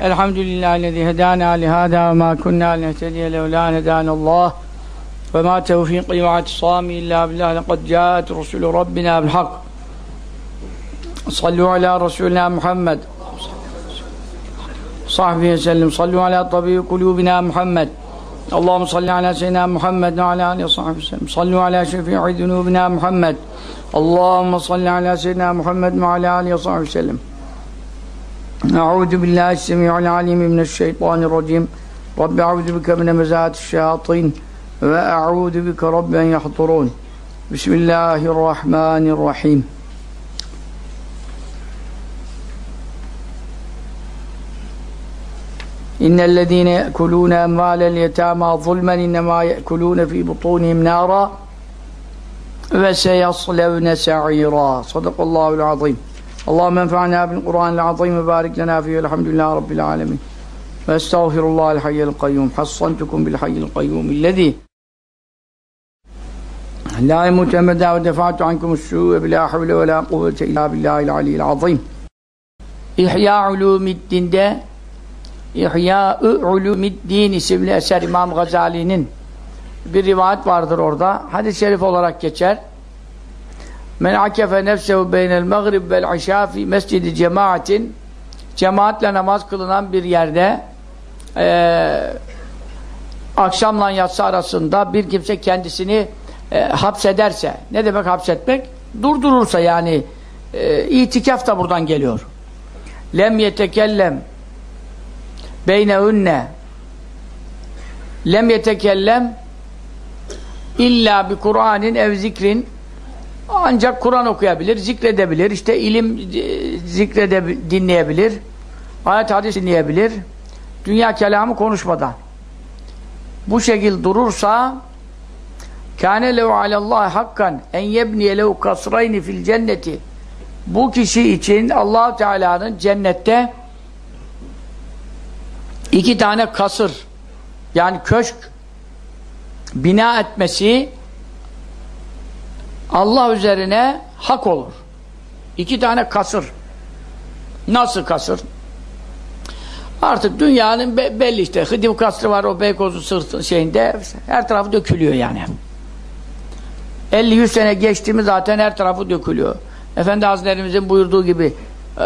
Elhamdülillahi hedana lihada ve ma kunna nehtediye levla hedana Allah ve ma tevfiqi ve atisami illa billah lekad caat Resulü Rabbina bil hak sallu ala Resulina Muhammed sahbihi sellim sallu ala tabibi kulubina Muhammed اللهم صل على سيدنا محمد وعلى اله وصحبه وسلم صلوا على شفيع ذنوبنا محمد اللهم صل على سيدنا محمد وعلى اله وصحبه وسلم أعوذ بالله السميع العليم من الشيطان الرجيم. رب أعوذ بك من مزات الشياطين وأعوذ بك رب أن يحضرون. بسم الله الرحمن الرحيم. إن الذين يأكلون أموال اليتامى ظلما إنما يأكلون في بطونهم نارا وسيصلون سعيرا. صدق الله العظيم. Allahümme enfa'na bil Kur'an-ı azim ve barik lena fihi elhamdülillahi rabbil alemin. Ve estağfirullahal hayyel kayyum. Hassantukum bil hayyel kayyum. İllezî la imute ve defa'tu ankumus su'e bilâ havle ve lâ kuvvete illâ billâhil aliyyil azim. İhya Ulumiddin'de İhya-ı Ulumiddin isimli eser İmam Gazali'nin bir rivayet vardır orada. Hadis-i şerif olarak geçer. Men akefe nefsehu beynel mağrib vel işâ fi mescidi cemaatin cemaatle namaz kılınan bir yerde e, akşamla yatsı arasında bir kimse kendisini e, hapsederse ne demek hapsetmek? Durdurursa yani e, itikaf da buradan geliyor. Lem yetekellem beynehunne lem yetekellem illa bi Kur'anin ev zikrin ancak Kur'an okuyabilir, zikredebilir, işte ilim zikrede dinleyebilir, ayet hadis dinleyebilir, dünya kelamı konuşmadan. Bu şekil durursa kâne lehu alallâhi hakkan en yebniye lehu kasrayni fil cenneti. Bu kişi için allah Teala'nın cennette iki tane kasır yani köşk bina etmesi Allah üzerine hak olur. İki tane kasır. Nasıl kasır? Artık dünyanın be belli işte. Hıdiv kasrı var o Beykoz'un sırtı şeyinde. Her tarafı dökülüyor yani. 50-100 sene geçti mi zaten her tarafı dökülüyor. Efendi Hazretlerimizin buyurduğu gibi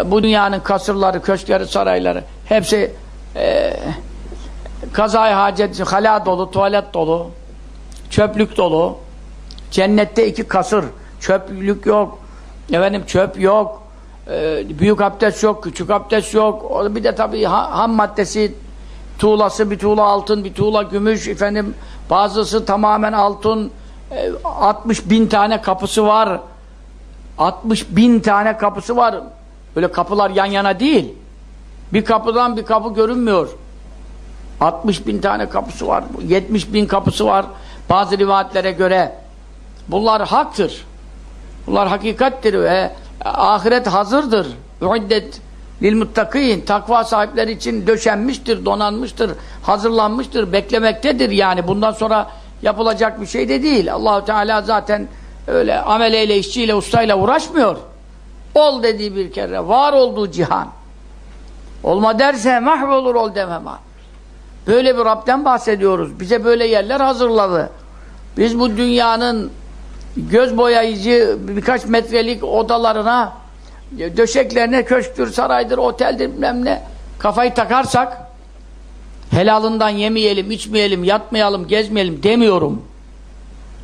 bu dünyanın kasırları, köşkleri, sarayları hepsi e, kazay hacet, hala dolu, tuvalet dolu, çöplük dolu. Cennette iki kasır, çöplük yok, efendim çöp yok, e, büyük abdest yok, küçük abdest yok. Bir de tabii ha, ham maddesi, tuğlası bir tuğla altın, bir tuğla gümüş, efendim bazısı tamamen altın, e, 60 bin tane kapısı var. 60 bin tane kapısı var. Böyle kapılar yan yana değil. Bir kapıdan bir kapı görünmüyor. 60 bin tane kapısı var. 70 bin kapısı var. Bazı rivayetlere göre Bunlar haktır. Bunlar hakikattir ve ahiret hazırdır. Uiddet lil muttakin. Takva sahipleri için döşenmiştir, donanmıştır, hazırlanmıştır, beklemektedir yani. Bundan sonra yapılacak bir şey de değil. Allahu Teala zaten öyle ameleyle, işçiyle, ustayla uğraşmıyor. Ol dediği bir kere, var olduğu cihan. Olma derse mahvolur ol demem. Böyle bir Rab'den bahsediyoruz. Bize böyle yerler hazırladı. Biz bu dünyanın göz boyayıcı birkaç metrelik odalarına döşeklerine köşktür, saraydır, oteldir bilmem ne kafayı takarsak helalından yemeyelim, içmeyelim, yatmayalım, gezmeyelim demiyorum.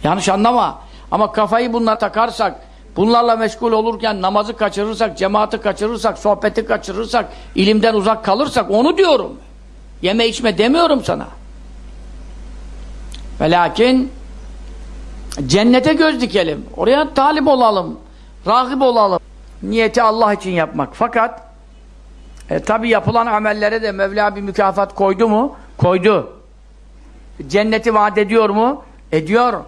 Yanlış anlama. Ama kafayı bunlar takarsak bunlarla meşgul olurken namazı kaçırırsak, cemaati kaçırırsak, sohbeti kaçırırsak, ilimden uzak kalırsak onu diyorum. Yeme içme demiyorum sana. Ve lakin Cennete göz dikelim. Oraya talip olalım. Rahip olalım. Niyeti Allah için yapmak. Fakat e, tabi yapılan amellere de Mevla bir mükafat koydu mu? Koydu. Cenneti vaat ediyor mu? Ediyor.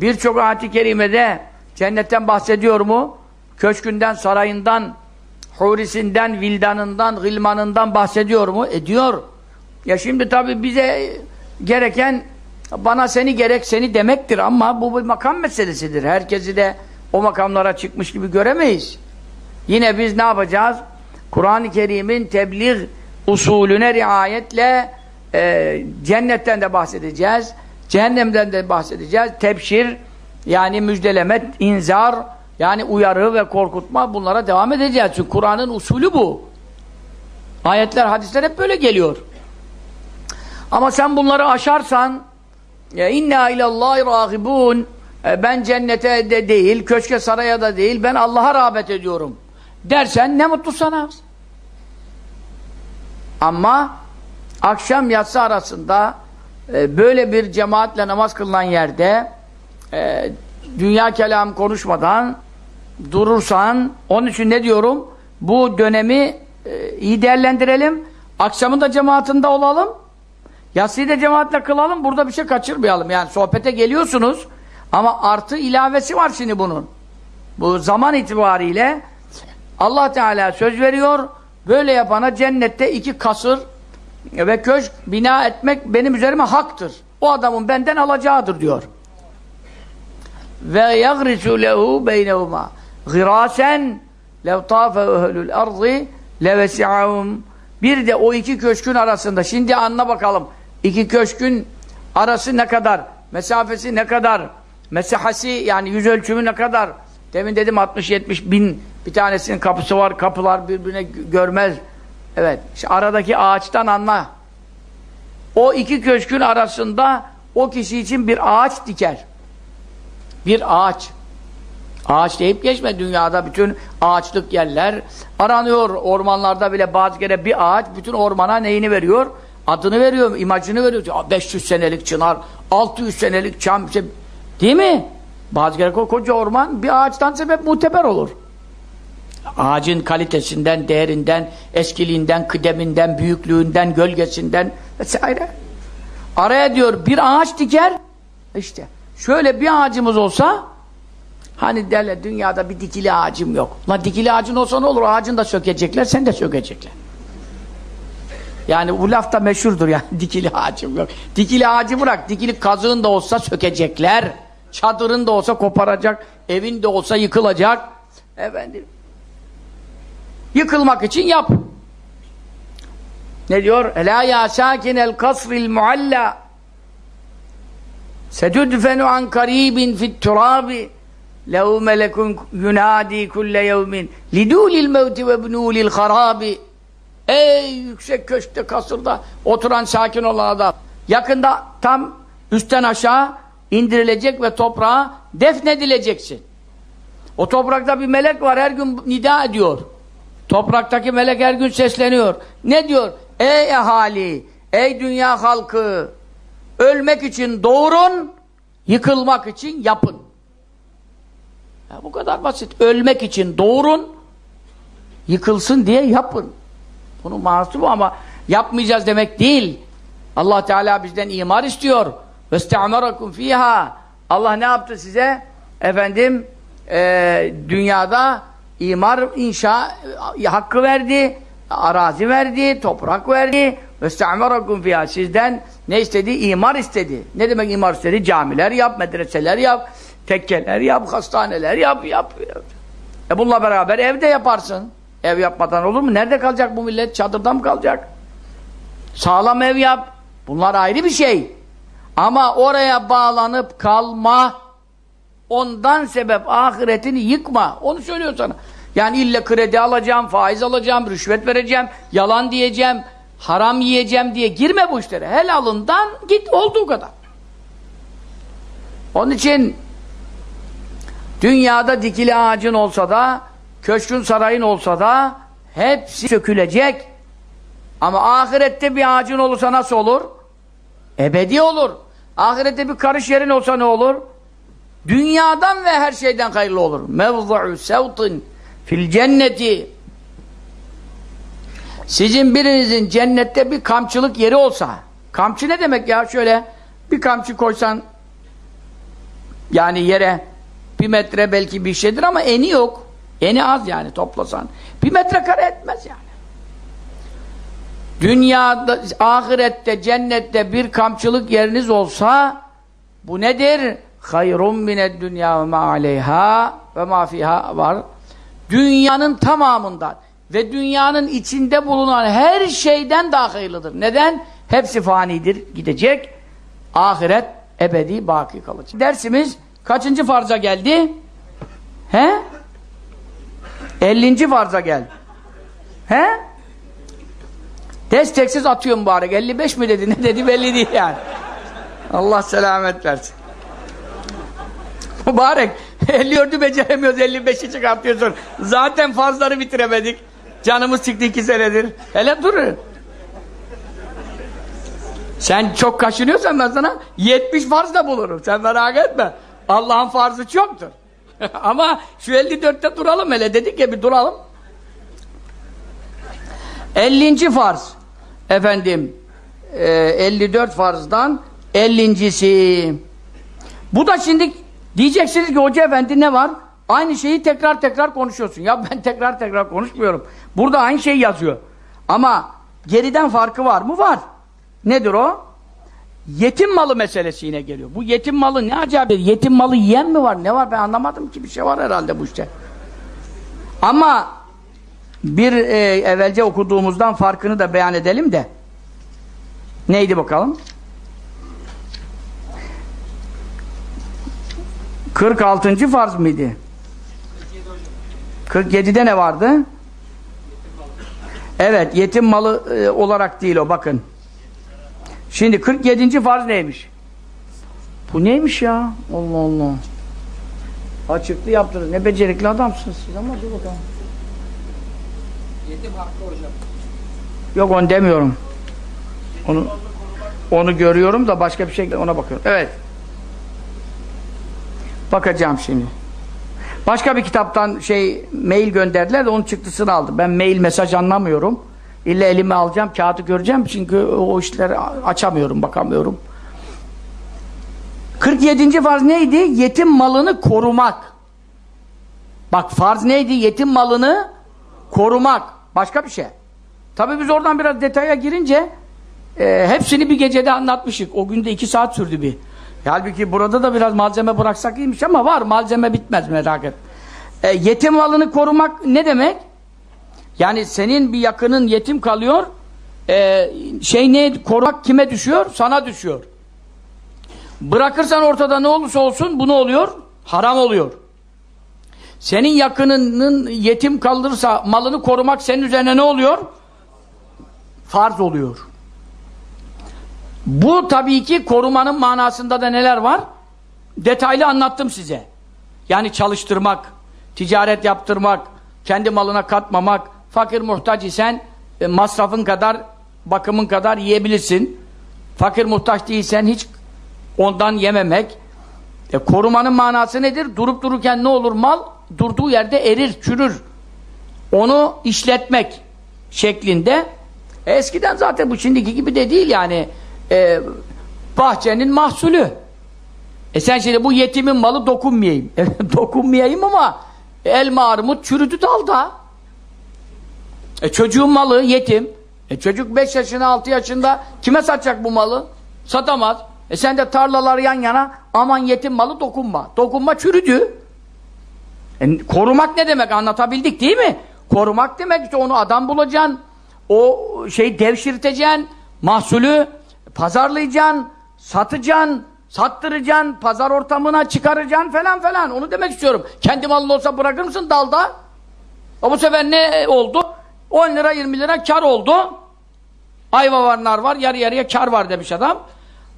Birçok ayet-i kerimede cennetten bahsediyor mu? Köşkünden, sarayından, hurisinden, vildanından, gılmanından bahsediyor mu? Ediyor. Ya şimdi tabi bize gereken bana seni gerek seni demektir ama bu bir makam meselesidir. Herkesi de o makamlara çıkmış gibi göremeyiz. Yine biz ne yapacağız? Kur'an-ı Kerim'in tebliğ usulüne riayetle e, cennetten de bahsedeceğiz. Cehennemden de bahsedeceğiz. Tebşir yani müjdeleme, inzar yani uyarı ve korkutma bunlara devam edeceğiz. Çünkü Kur'an'ın usulü bu. Ayetler, hadisler hep böyle geliyor. Ama sen bunları aşarsan inna ilallahi râgibûn ben cennete de değil, köşke saraya da değil, ben Allah'a rağbet ediyorum dersen ne mutlu sana. Ama akşam yatsı arasında e, böyle bir cemaatle namaz kılınan yerde e, dünya kelam konuşmadan durursan, onun için ne diyorum? Bu dönemi e, iyi değerlendirelim. Akşamın da cemaatinde olalım. Yatsıyı da cemaatle kılalım. Burada bir şey kaçırmayalım. Yani sohbete geliyorsunuz ama artı ilavesi var şimdi bunun. Bu zaman itibariyle Allah Teala söz veriyor. Böyle yapana cennette iki kasır ve köşk bina etmek benim üzerime haktır. O adamın benden alacağıdır diyor. Ve yagrisu lehu beynehuma girasen lev tafe ehlül ardı levesi'ahum bir de o iki köşkün arasında şimdi anla bakalım iki köşkün arası ne kadar mesafesi ne kadar mesahası yani yüz ölçümü ne kadar? Demin dedim 60-70 bin bir tanesinin kapısı var kapılar birbirine görmez. Evet işte aradaki ağaçtan anla. O iki köşkün arasında o kişi için bir ağaç diker. Bir ağaç. Ağaç deyip geçme dünyada bütün ağaçlık yerler aranıyor. Ormanlarda bile bazı kere bir ağaç bütün ormana neyini veriyor? Adını veriyor, imajını veriyor. 500 senelik çınar, 600 senelik çam. Işte, değil mi? Bazı kere koca orman bir ağaçtan sebep muteber olur. Ağacın kalitesinden, değerinden, eskiliğinden, kıdeminden, büyüklüğünden, gölgesinden vesaire. Araya diyor bir ağaç diker. İşte şöyle bir ağacımız olsa Hani derler dünyada bir dikili ağacım yok. La dikili ağacın olsa ne olur? Ağacını da sökecekler, sen de sökecekler. Yani bu laf da meşhurdur yani dikili ağacım yok. Dikili ağacı bırak, dikili kazığın da olsa sökecekler. Çadırın da olsa koparacak, evin de olsa yıkılacak. Efendim. Yıkılmak için yap. Ne diyor? Ela ya sakinel kasril mualla sedudfenu an karibin fit turabi lehu melekun yunadi kulle yevmin lidulil mevti ve bnulil harabi ey yüksek köşkte kasırda oturan sakin olan adam. Yakında tam üstten aşağı indirilecek ve toprağa defnedileceksin. O toprakta bir melek var her gün nida ediyor. Topraktaki melek her gün sesleniyor. Ne diyor? Ey ahali ey dünya halkı ölmek için doğurun yıkılmak için yapın. Ya bu kadar basit. Ölmek için doğurun, yıkılsın diye yapın. Bunun manası bu ama yapmayacağız demek değil. Allah Teala bizden imar istiyor. وَاسْتَعْمَرَكُمْ fiha. Allah ne yaptı size? Efendim, e, dünyada imar inşa e, hakkı verdi, arazi verdi, toprak verdi. وَاسْتَعْمَرَكُمْ fiha. Sizden ne istedi? İmar istedi. Ne demek imar istedi? Camiler yap, medreseler yap, tekkeler yap, hastaneler yap, yap, yap. E bununla beraber evde yaparsın. Ev yapmadan olur mu? Nerede kalacak bu millet? Çadırda mı kalacak? Sağlam ev yap. Bunlar ayrı bir şey. Ama oraya bağlanıp kalma ondan sebep ahiretini yıkma. Onu söylüyor sana. Yani illa kredi alacağım, faiz alacağım, rüşvet vereceğim, yalan diyeceğim, haram yiyeceğim diye girme bu işlere. Helalından git olduğu kadar. Onun için Dünyada dikili ağacın olsa da, köşkün sarayın olsa da hepsi sökülecek. Ama ahirette bir ağacın olursa nasıl olur? Ebedi olur. Ahirette bir karış yerin olsa ne olur? Dünyadan ve her şeyden hayırlı olur. Mevzu'u sevtin fil cenneti sizin birinizin cennette bir kamçılık yeri olsa kamçı ne demek ya? Şöyle bir kamçı koysan yani yere bir metre belki bir şeydir ama eni yok. Eni az yani toplasan. Bir metre kare etmez yani. Dünyada, ahirette, cennette bir kamçılık yeriniz olsa bu nedir? Hayrun mined dünya ve ma aleyha ve ma fiha var. Dünyanın tamamından ve dünyanın içinde bulunan her şeyden daha hayırlıdır. Neden? Hepsi fanidir, gidecek. Ahiret ebedi baki kalacak. Dersimiz kaçıncı farza geldi? He? 50. farza geldi. He? Desteksiz atıyor mübarek. 55 mi dedi? Ne dedi belli değil yani. Allah selamet versin. Mübarek. 54'ü beceremiyoruz. 55'i çıkartıyorsun. Zaten fazları bitiremedik. Canımız çıktı iki senedir. Hele durun. Sen çok kaşınıyorsan ben sana 70 farz da bulurum. Sen merak etme. Allah'ın farzı çoktur. Ama şu 54'te duralım hele dedik ya bir duralım. 50. farz. Efendim e, 54 farzdan 50.si. Bu da şimdi diyeceksiniz ki hoca efendi ne var? Aynı şeyi tekrar tekrar konuşuyorsun. Ya ben tekrar tekrar konuşmuyorum. Burada aynı şey yazıyor. Ama geriden farkı var mı? Var. Nedir o? Yetim malı meselesi yine geliyor. Bu yetim malı ne acaba? Yetim malı yiyen mi var? Ne var? Ben anlamadım ki bir şey var herhalde bu işte. Ama bir e, evvelce okuduğumuzdan farkını da beyan edelim de. Neydi bakalım? 46. farz mıydı? 47'de ne vardı? Evet, yetim malı e, olarak değil o bakın. Şimdi 47. farz neymiş? Bu neymiş ya? Allah Allah. Açıklı yaptınız. Ne becerikli adamsınız siz ama dur bakalım. Yetim hakkı hocam. Yok onu demiyorum. Onu onu görüyorum da başka bir şey ona bakıyorum. Evet. Bakacağım şimdi. Başka bir kitaptan şey mail gönderdiler de onun çıktısını aldım. Ben mail mesaj anlamıyorum. İlle elime alacağım, kağıdı göreceğim çünkü o işleri açamıyorum, bakamıyorum. 47. farz neydi? Yetim malını korumak. Bak farz neydi? Yetim malını korumak. Başka bir şey. Tabii biz oradan biraz detaya girince e, hepsini bir gecede anlatmışık. O günde iki saat sürdü bir. Halbuki burada da biraz malzeme bıraksak iyiymiş ama var. Malzeme bitmez merak et. E, yetim malını korumak ne demek? Yani senin bir yakının yetim kalıyor. E, şey ne? Korumak kime düşüyor? Sana düşüyor. Bırakırsan ortada ne olursa olsun bu ne oluyor? Haram oluyor. Senin yakınının yetim kalırsa malını korumak senin üzerine ne oluyor? Farz oluyor. Bu tabii ki korumanın manasında da neler var? Detaylı anlattım size. Yani çalıştırmak, ticaret yaptırmak, kendi malına katmamak, fakir muhtaç isen e, masrafın kadar, bakımın kadar yiyebilirsin. Fakir muhtaç değilsen hiç ondan yememek. E, korumanın manası nedir? Durup dururken ne olur mal? Durduğu yerde erir, çürür. Onu işletmek şeklinde. E, eskiden zaten bu şimdiki gibi de değil yani. E, bahçenin mahsulü. E sen şimdi bu yetimin malı dokunmayayım. Dokunmayayım ama elma armut çürüdü dalda. E çocuğun malı yetim. E çocuk 5 yaşında 6 yaşında kime satacak bu malı? Satamaz. E sen de tarlalar yan yana aman yetim malı dokunma. Dokunma çürüdü. E, korumak ne demek anlatabildik değil mi? Korumak demek işte onu adam bulacaksın. O şey devşirteceksin. Mahsulü pazarlayacaksın. Satacaksın. Sattıracaksın. Pazar ortamına çıkaracaksın falan falan. Onu demek istiyorum. Kendi malın olsa bırakır mısın dalda? O bu sefer ne oldu? 10 lira 20 lira kar oldu. Ayva var nar var yarı yarıya kar var demiş adam.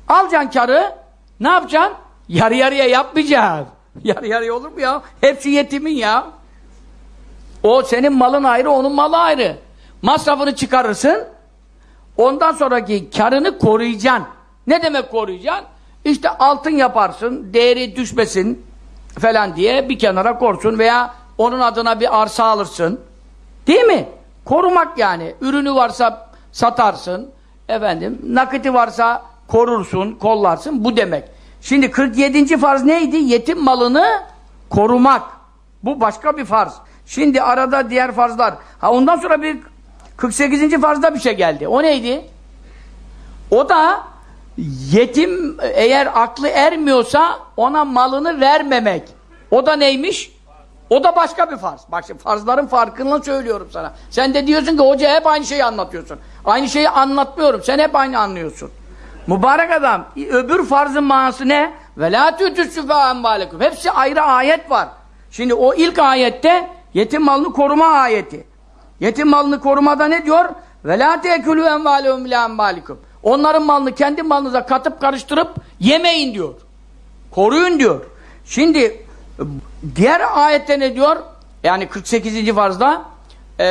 Alacaksın karı ne yapacaksın? Yarı yarıya yapmayacaksın. Yarı yarıya olur mu ya? Hepsi yetimin ya. O senin malın ayrı, onun malı ayrı. Masrafını çıkarırsın. Ondan sonraki karını koruyacaksın. Ne demek koruyacaksın? İşte altın yaparsın, değeri düşmesin falan diye bir kenara korsun veya onun adına bir arsa alırsın. Değil mi? Korumak yani. Ürünü varsa satarsın. Efendim, nakiti varsa korursun, kollarsın. Bu demek. Şimdi 47. farz neydi? Yetim malını korumak. Bu başka bir farz. Şimdi arada diğer farzlar. Ha ondan sonra bir 48. farzda bir şey geldi. O neydi? O da yetim eğer aklı ermiyorsa ona malını vermemek. O da neymiş? O da başka bir farz. Bak şimdi farzların farkını söylüyorum sana. Sen de diyorsun ki hoca hep aynı şeyi anlatıyorsun. Aynı şeyi anlatmıyorum. Sen hep aynı anlıyorsun. Mübarek adam. Öbür farzın manası ne? Ve la embâlekum. Hepsi ayrı ayet var. Şimdi o ilk ayette yetim malını koruma ayeti. Yetim malını korumada ne diyor? Ve la tekulû envâlehum ilâ embâlikum. Onların malını kendi malınıza katıp karıştırıp yemeyin diyor. Koruyun diyor. Şimdi diğer ayette ne diyor? Yani 48. farzda e,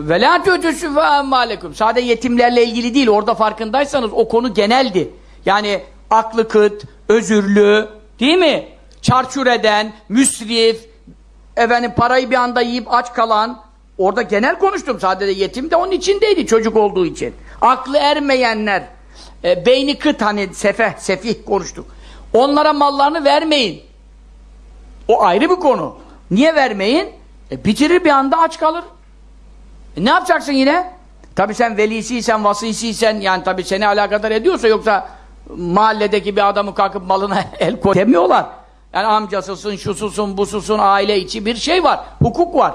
la tu'tusufâ emmâlekum. Sadece yetimlerle ilgili değil. Orada farkındaysanız o konu geneldi. Yani aklı kıt, özürlü, değil mi? Çarçur eden, müsrif, efendim parayı bir anda yiyip aç kalan. Orada genel konuştum. Sadece yetim de onun içindeydi çocuk olduğu için. Aklı ermeyenler, e, beyni kıt hani sefeh, sefih konuştuk. Onlara mallarını vermeyin. O ayrı bir konu. Niye vermeyin? E, bitirir bir anda aç kalır. E, ne yapacaksın yine? Tabi sen velisiysen, vasisiysen yani tabi seni alakadar ediyorsa yoksa mahalledeki bir adamı kalkıp malına el koy demiyorlar. Yani amcasısın, şususun, bususun, aile içi bir şey var. Hukuk var.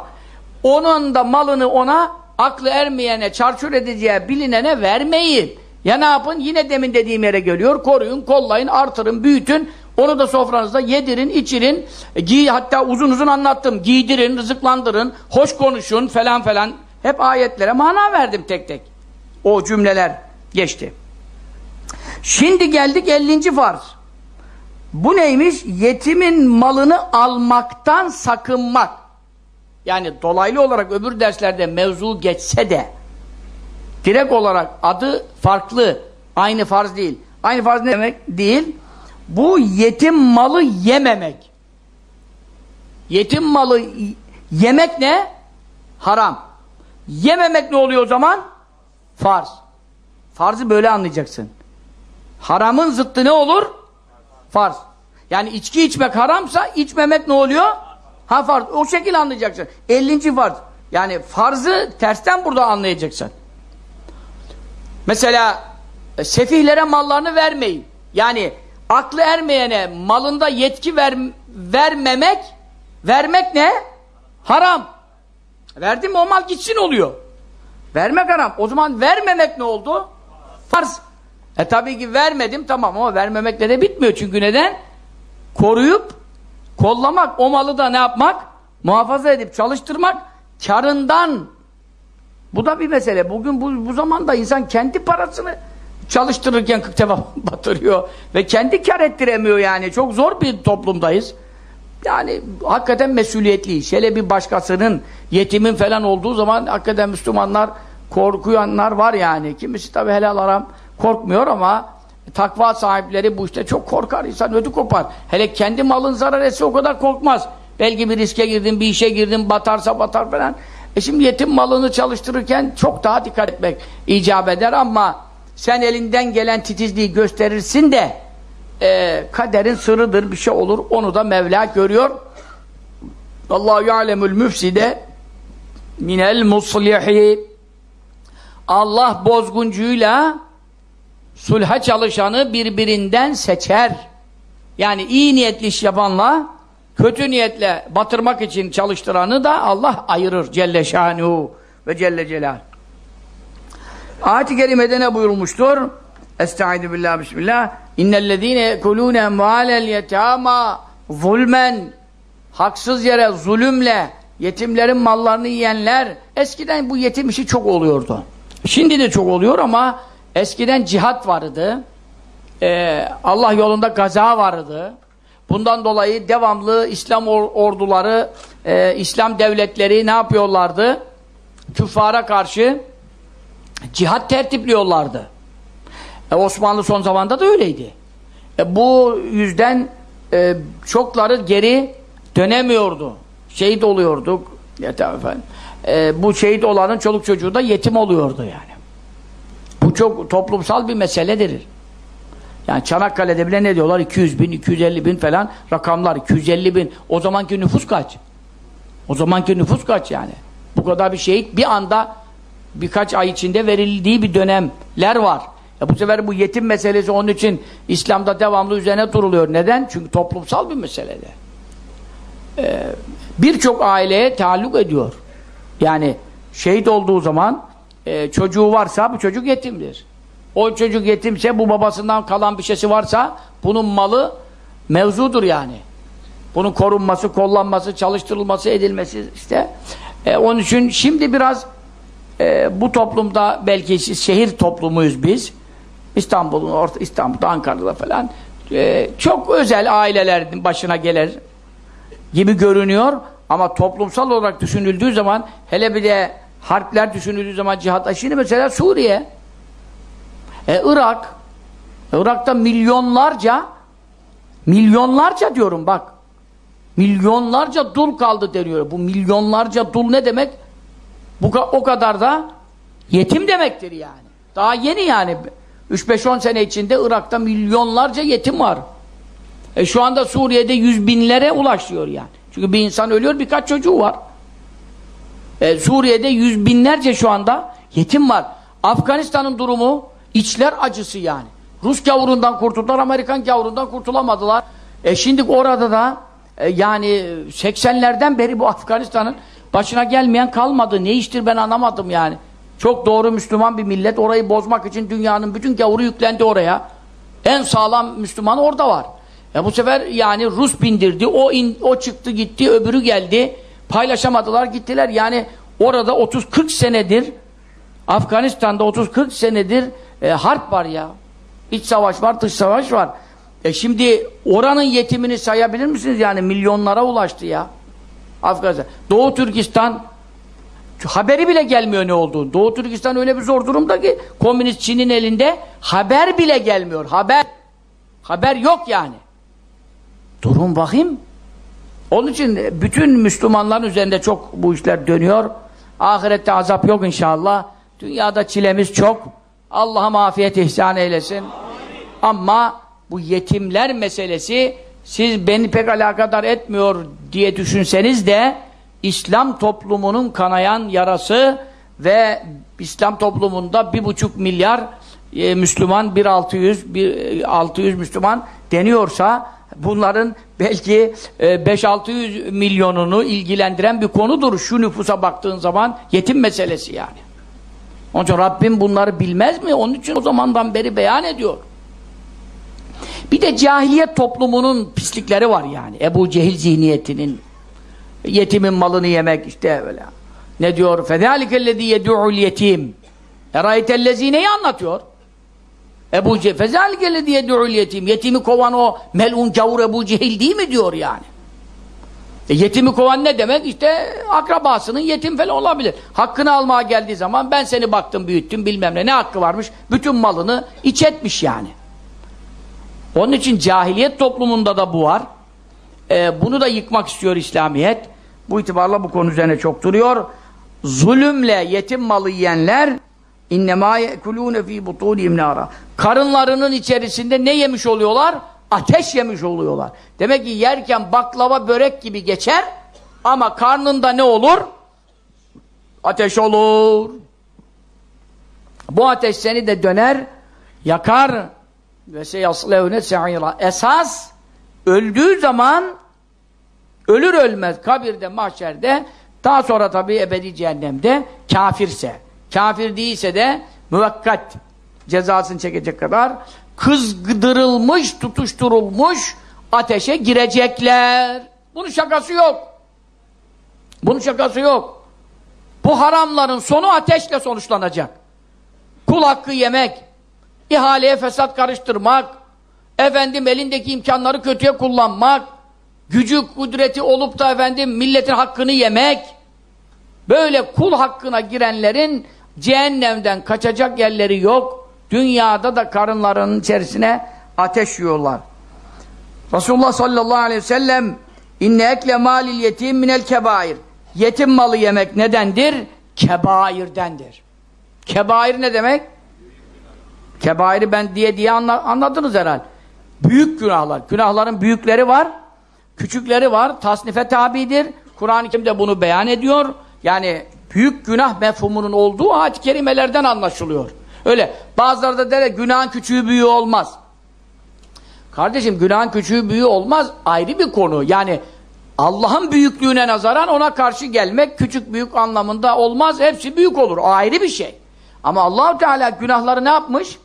Onun da malını ona aklı ermeyene, çarçur edeceği bilinene vermeyin. Ya ne yapın? Yine demin dediğim yere geliyor. Koruyun, kollayın, artırın, büyütün. Onu da sofranızda yedirin, içirin. E, giy, hatta uzun uzun anlattım. Giydirin, rızıklandırın, hoş konuşun falan falan. Hep ayetlere mana verdim tek tek. O cümleler geçti. Şimdi geldik 50. farz. Bu neymiş? Yetimin malını almaktan sakınmak. Yani dolaylı olarak öbür derslerde mevzu geçse de direkt olarak adı farklı. Aynı farz değil. Aynı farz ne demek? Değil. Bu yetim malı yememek. Yetim malı yemek ne? Haram. Yememek ne oluyor o zaman? Farz. Farzı böyle anlayacaksın. Haramın zıttı ne olur? Farz. Yani içki içmek haramsa içmemek ne oluyor? Ha farz. O şekilde anlayacaksın. 50. farz. Yani farzı tersten burada anlayacaksın. Mesela e, sefihlere mallarını vermeyin. Yani aklı ermeyene malında yetki ver, vermemek vermek ne? Haram. Verdim mi o mal gitsin oluyor. Vermek haram. O zaman vermemek ne oldu? Farz. E tabii ki vermedim tamam ama vermemekle de bitmiyor. Çünkü neden? Koruyup kollamak, o malı da ne yapmak? Muhafaza edip çalıştırmak, karından bu da bir mesele. Bugün bu, bu zamanda insan kendi parasını çalıştırırken kıkteba batırıyor ve kendi kar ettiremiyor yani. Çok zor bir toplumdayız. Yani hakikaten mesuliyetli. Şöyle bir başkasının, yetimin falan olduğu zaman hakikaten Müslümanlar korkuyanlar var yani. Kimisi tabi helal aram korkmuyor ama takva sahipleri bu işte çok korkar. insan ödü kopar. Hele kendi malın zarar etse o kadar korkmaz. Belki bir riske girdin, bir işe girdin, batarsa batar falan. E şimdi yetim malını çalıştırırken çok daha dikkat etmek icap eder ama sen elinden gelen titizliği gösterirsin de e, kaderin sırrıdır bir şey olur. Onu da Mevla görüyor. Allahu ya'lemul müfside minel muslihi Allah bozguncuyla sulha çalışanı birbirinden seçer. Yani iyi niyetli iş yapanla kötü niyetle batırmak için çalıştıranı da Allah ayırır. Celle şanuhu ve Celle celal. Ayet-i kerimede ne buyurmuştur? Estaizu billah bismillah. İnnellezîne yekulûne emvâlel yetâmâ zulmen haksız yere zulümle yetimlerin mallarını yiyenler eskiden bu yetim işi çok oluyordu. Şimdi de çok oluyor ama eskiden cihat vardı. Ee, Allah yolunda gaza vardı. Bundan dolayı devamlı İslam orduları, e, İslam devletleri ne yapıyorlardı? Küffara karşı cihat tertipliyorlardı. E, Osmanlı son zamanda da öyleydi. E, bu yüzden e, çokları geri dönemiyordu. Şehit oluyorduk. Yeter efendim. E, bu şehit olanın çoluk çocuğu da yetim oluyordu yani. Bu çok toplumsal bir meseledir. Yani Çanakkale'de bile ne diyorlar? 200 bin, 250 bin falan rakamlar. 250 bin. O zamanki nüfus kaç? O zamanki nüfus kaç yani? Bu kadar bir şehit bir anda birkaç ay içinde verildiği bir dönemler var. E bu sefer bu yetim meselesi onun için İslam'da devamlı üzerine duruluyor. Neden? Çünkü toplumsal bir meselede. Ee, birçok aileye taalluk ediyor. Yani şehit olduğu zaman e, çocuğu varsa bu çocuk yetimdir. O çocuk yetimse bu babasından kalan bir şeysi varsa bunun malı mevzudur yani. Bunun korunması, kollanması, çalıştırılması, edilmesi işte. E, onun için şimdi biraz e, bu toplumda belki şehir toplumuyuz biz. İstanbul'un orta İstanbul'da, Ankara'da falan e, çok özel ailelerin başına gelir gibi görünüyor ama toplumsal olarak düşünüldüğü zaman hele bir de harpler düşünüldüğü zaman cihat şimdi mesela Suriye e, Irak Irak'ta milyonlarca milyonlarca diyorum bak milyonlarca dul kaldı deniyor. Bu milyonlarca dul ne demek? Bu o kadar da yetim demektir yani. Daha yeni yani. 3-5-10 sene içinde Irak'ta milyonlarca yetim var. E şu anda Suriye'de yüz binlere ulaşıyor yani. Çünkü bir insan ölüyor birkaç çocuğu var. E, Suriye'de yüz binlerce şu anda yetim var. Afganistan'ın durumu içler acısı yani. Rus gavurundan kurtuldular, Amerikan gavurundan kurtulamadılar. E şimdi orada da e, yani 80'lerden beri bu Afganistan'ın başına gelmeyen kalmadı. Ne iştir ben anlamadım yani. Çok doğru Müslüman bir millet. Orayı bozmak için dünyanın bütün gavuru yüklendi oraya. En sağlam Müslüman orada var. E bu sefer yani Rus bindirdi. O in, o çıktı gitti, öbürü geldi. Paylaşamadılar, gittiler. Yani orada 30-40 senedir Afganistan'da 30-40 senedir e, harp var ya. İç savaş var, dış savaş var. E şimdi oranın yetimini sayabilir misiniz? Yani milyonlara ulaştı ya. Afganistan. Doğu Türkistan haberi bile gelmiyor ne olduğunu. Doğu Türkistan öyle bir zor durumda ki komünist Çin'in elinde haber bile gelmiyor. Haber. Haber yok yani. Durun bakayım. Onun için bütün Müslümanların üzerinde çok bu işler dönüyor. Ahirette azap yok inşallah. Dünyada çilemiz çok. Allah'a afiyet ihsan eylesin. Amin. Ama bu yetimler meselesi siz beni pek alakadar etmiyor diye düşünseniz de İslam toplumunun kanayan yarası ve İslam toplumunda bir buçuk milyar e, Müslüman, bir 600, bir 600 e, Müslüman deniyorsa bunların belki e, 5-600 milyonunu ilgilendiren bir konudur şu nüfusa baktığın zaman yetim meselesi yani. Onun için Rabbim bunları bilmez mi? Onun için o zamandan beri beyan ediyor. Bir de cahiliyet toplumunun pislikleri var yani. Ebu Cehil zihniyetinin yetimin malını yemek işte öyle. Ne diyor? فَذَٰلِكَ الَّذ۪ي يَدُعُ الْيَت۪يمِ اَرَيْتَ الَّذ۪ينَ'yi anlatıyor. Ebu Cehil فَذَٰلِكَ الَّذ۪ي يَدُعُ الْيَت۪يمِ Yetimi kovan o melun gavur Ebu Cehil değil mi diyor yani. E, yetimi kovan ne demek? İşte akrabasının yetim falan olabilir. Hakkını almaya geldiği zaman ben seni baktım büyüttüm bilmem ne. Ne hakkı varmış? Bütün malını iç etmiş yani. Onun için cahiliyet toplumunda da bu var. Ee, bunu da yıkmak istiyor İslamiyet. Bu itibarla bu konu üzerine çok duruyor. Zulümle yetim malı yiyenler innemâ yekulûne fî butûnihim nâra. Karınlarının içerisinde ne yemiş oluyorlar? Ateş yemiş oluyorlar. Demek ki yerken baklava börek gibi geçer ama karnında ne olur? Ateş olur. Bu ateş seni de döner, yakar ve seyaslevne se'ira. Esas öldüğü zaman ölür ölmez kabirde, mahşerde daha sonra tabi ebedi cehennemde kafirse. Kafir değilse de müvekkat cezasını çekecek kadar kızdırılmış, tutuşturulmuş ateşe girecekler. Bunun şakası yok. Bunun şakası yok. Bu haramların sonu ateşle sonuçlanacak. Kul hakkı yemek, ihaleye fesat karıştırmak, efendim elindeki imkanları kötüye kullanmak, gücü, kudreti olup da efendim milletin hakkını yemek, böyle kul hakkına girenlerin cehennemden kaçacak yerleri yok. Dünyada da karınlarının içerisine ateş yiyorlar. Resulullah sallallahu aleyhi ve sellem inne ekle malil yetim minel kebair. Yetim malı yemek nedendir? Kebairdendir. Kebair ne demek? Kebairi ben diye diye anla, anladınız herhalde. Büyük günahlar. Günahların büyükleri var, küçükleri var. Tasnife tabidir. Kur'an-ı Kerim'de bunu beyan ediyor. Yani büyük günah mefhumunun olduğu ayet-i kerimelerden anlaşılıyor. Öyle. Bazıları da der günahın küçüğü büyüğü olmaz. Kardeşim günahın küçüğü büyüğü olmaz. Ayrı bir konu. Yani Allah'ın büyüklüğüne nazaran ona karşı gelmek küçük büyük anlamında olmaz. Hepsi büyük olur. O ayrı bir şey. Ama Allahu Teala günahları ne yapmış?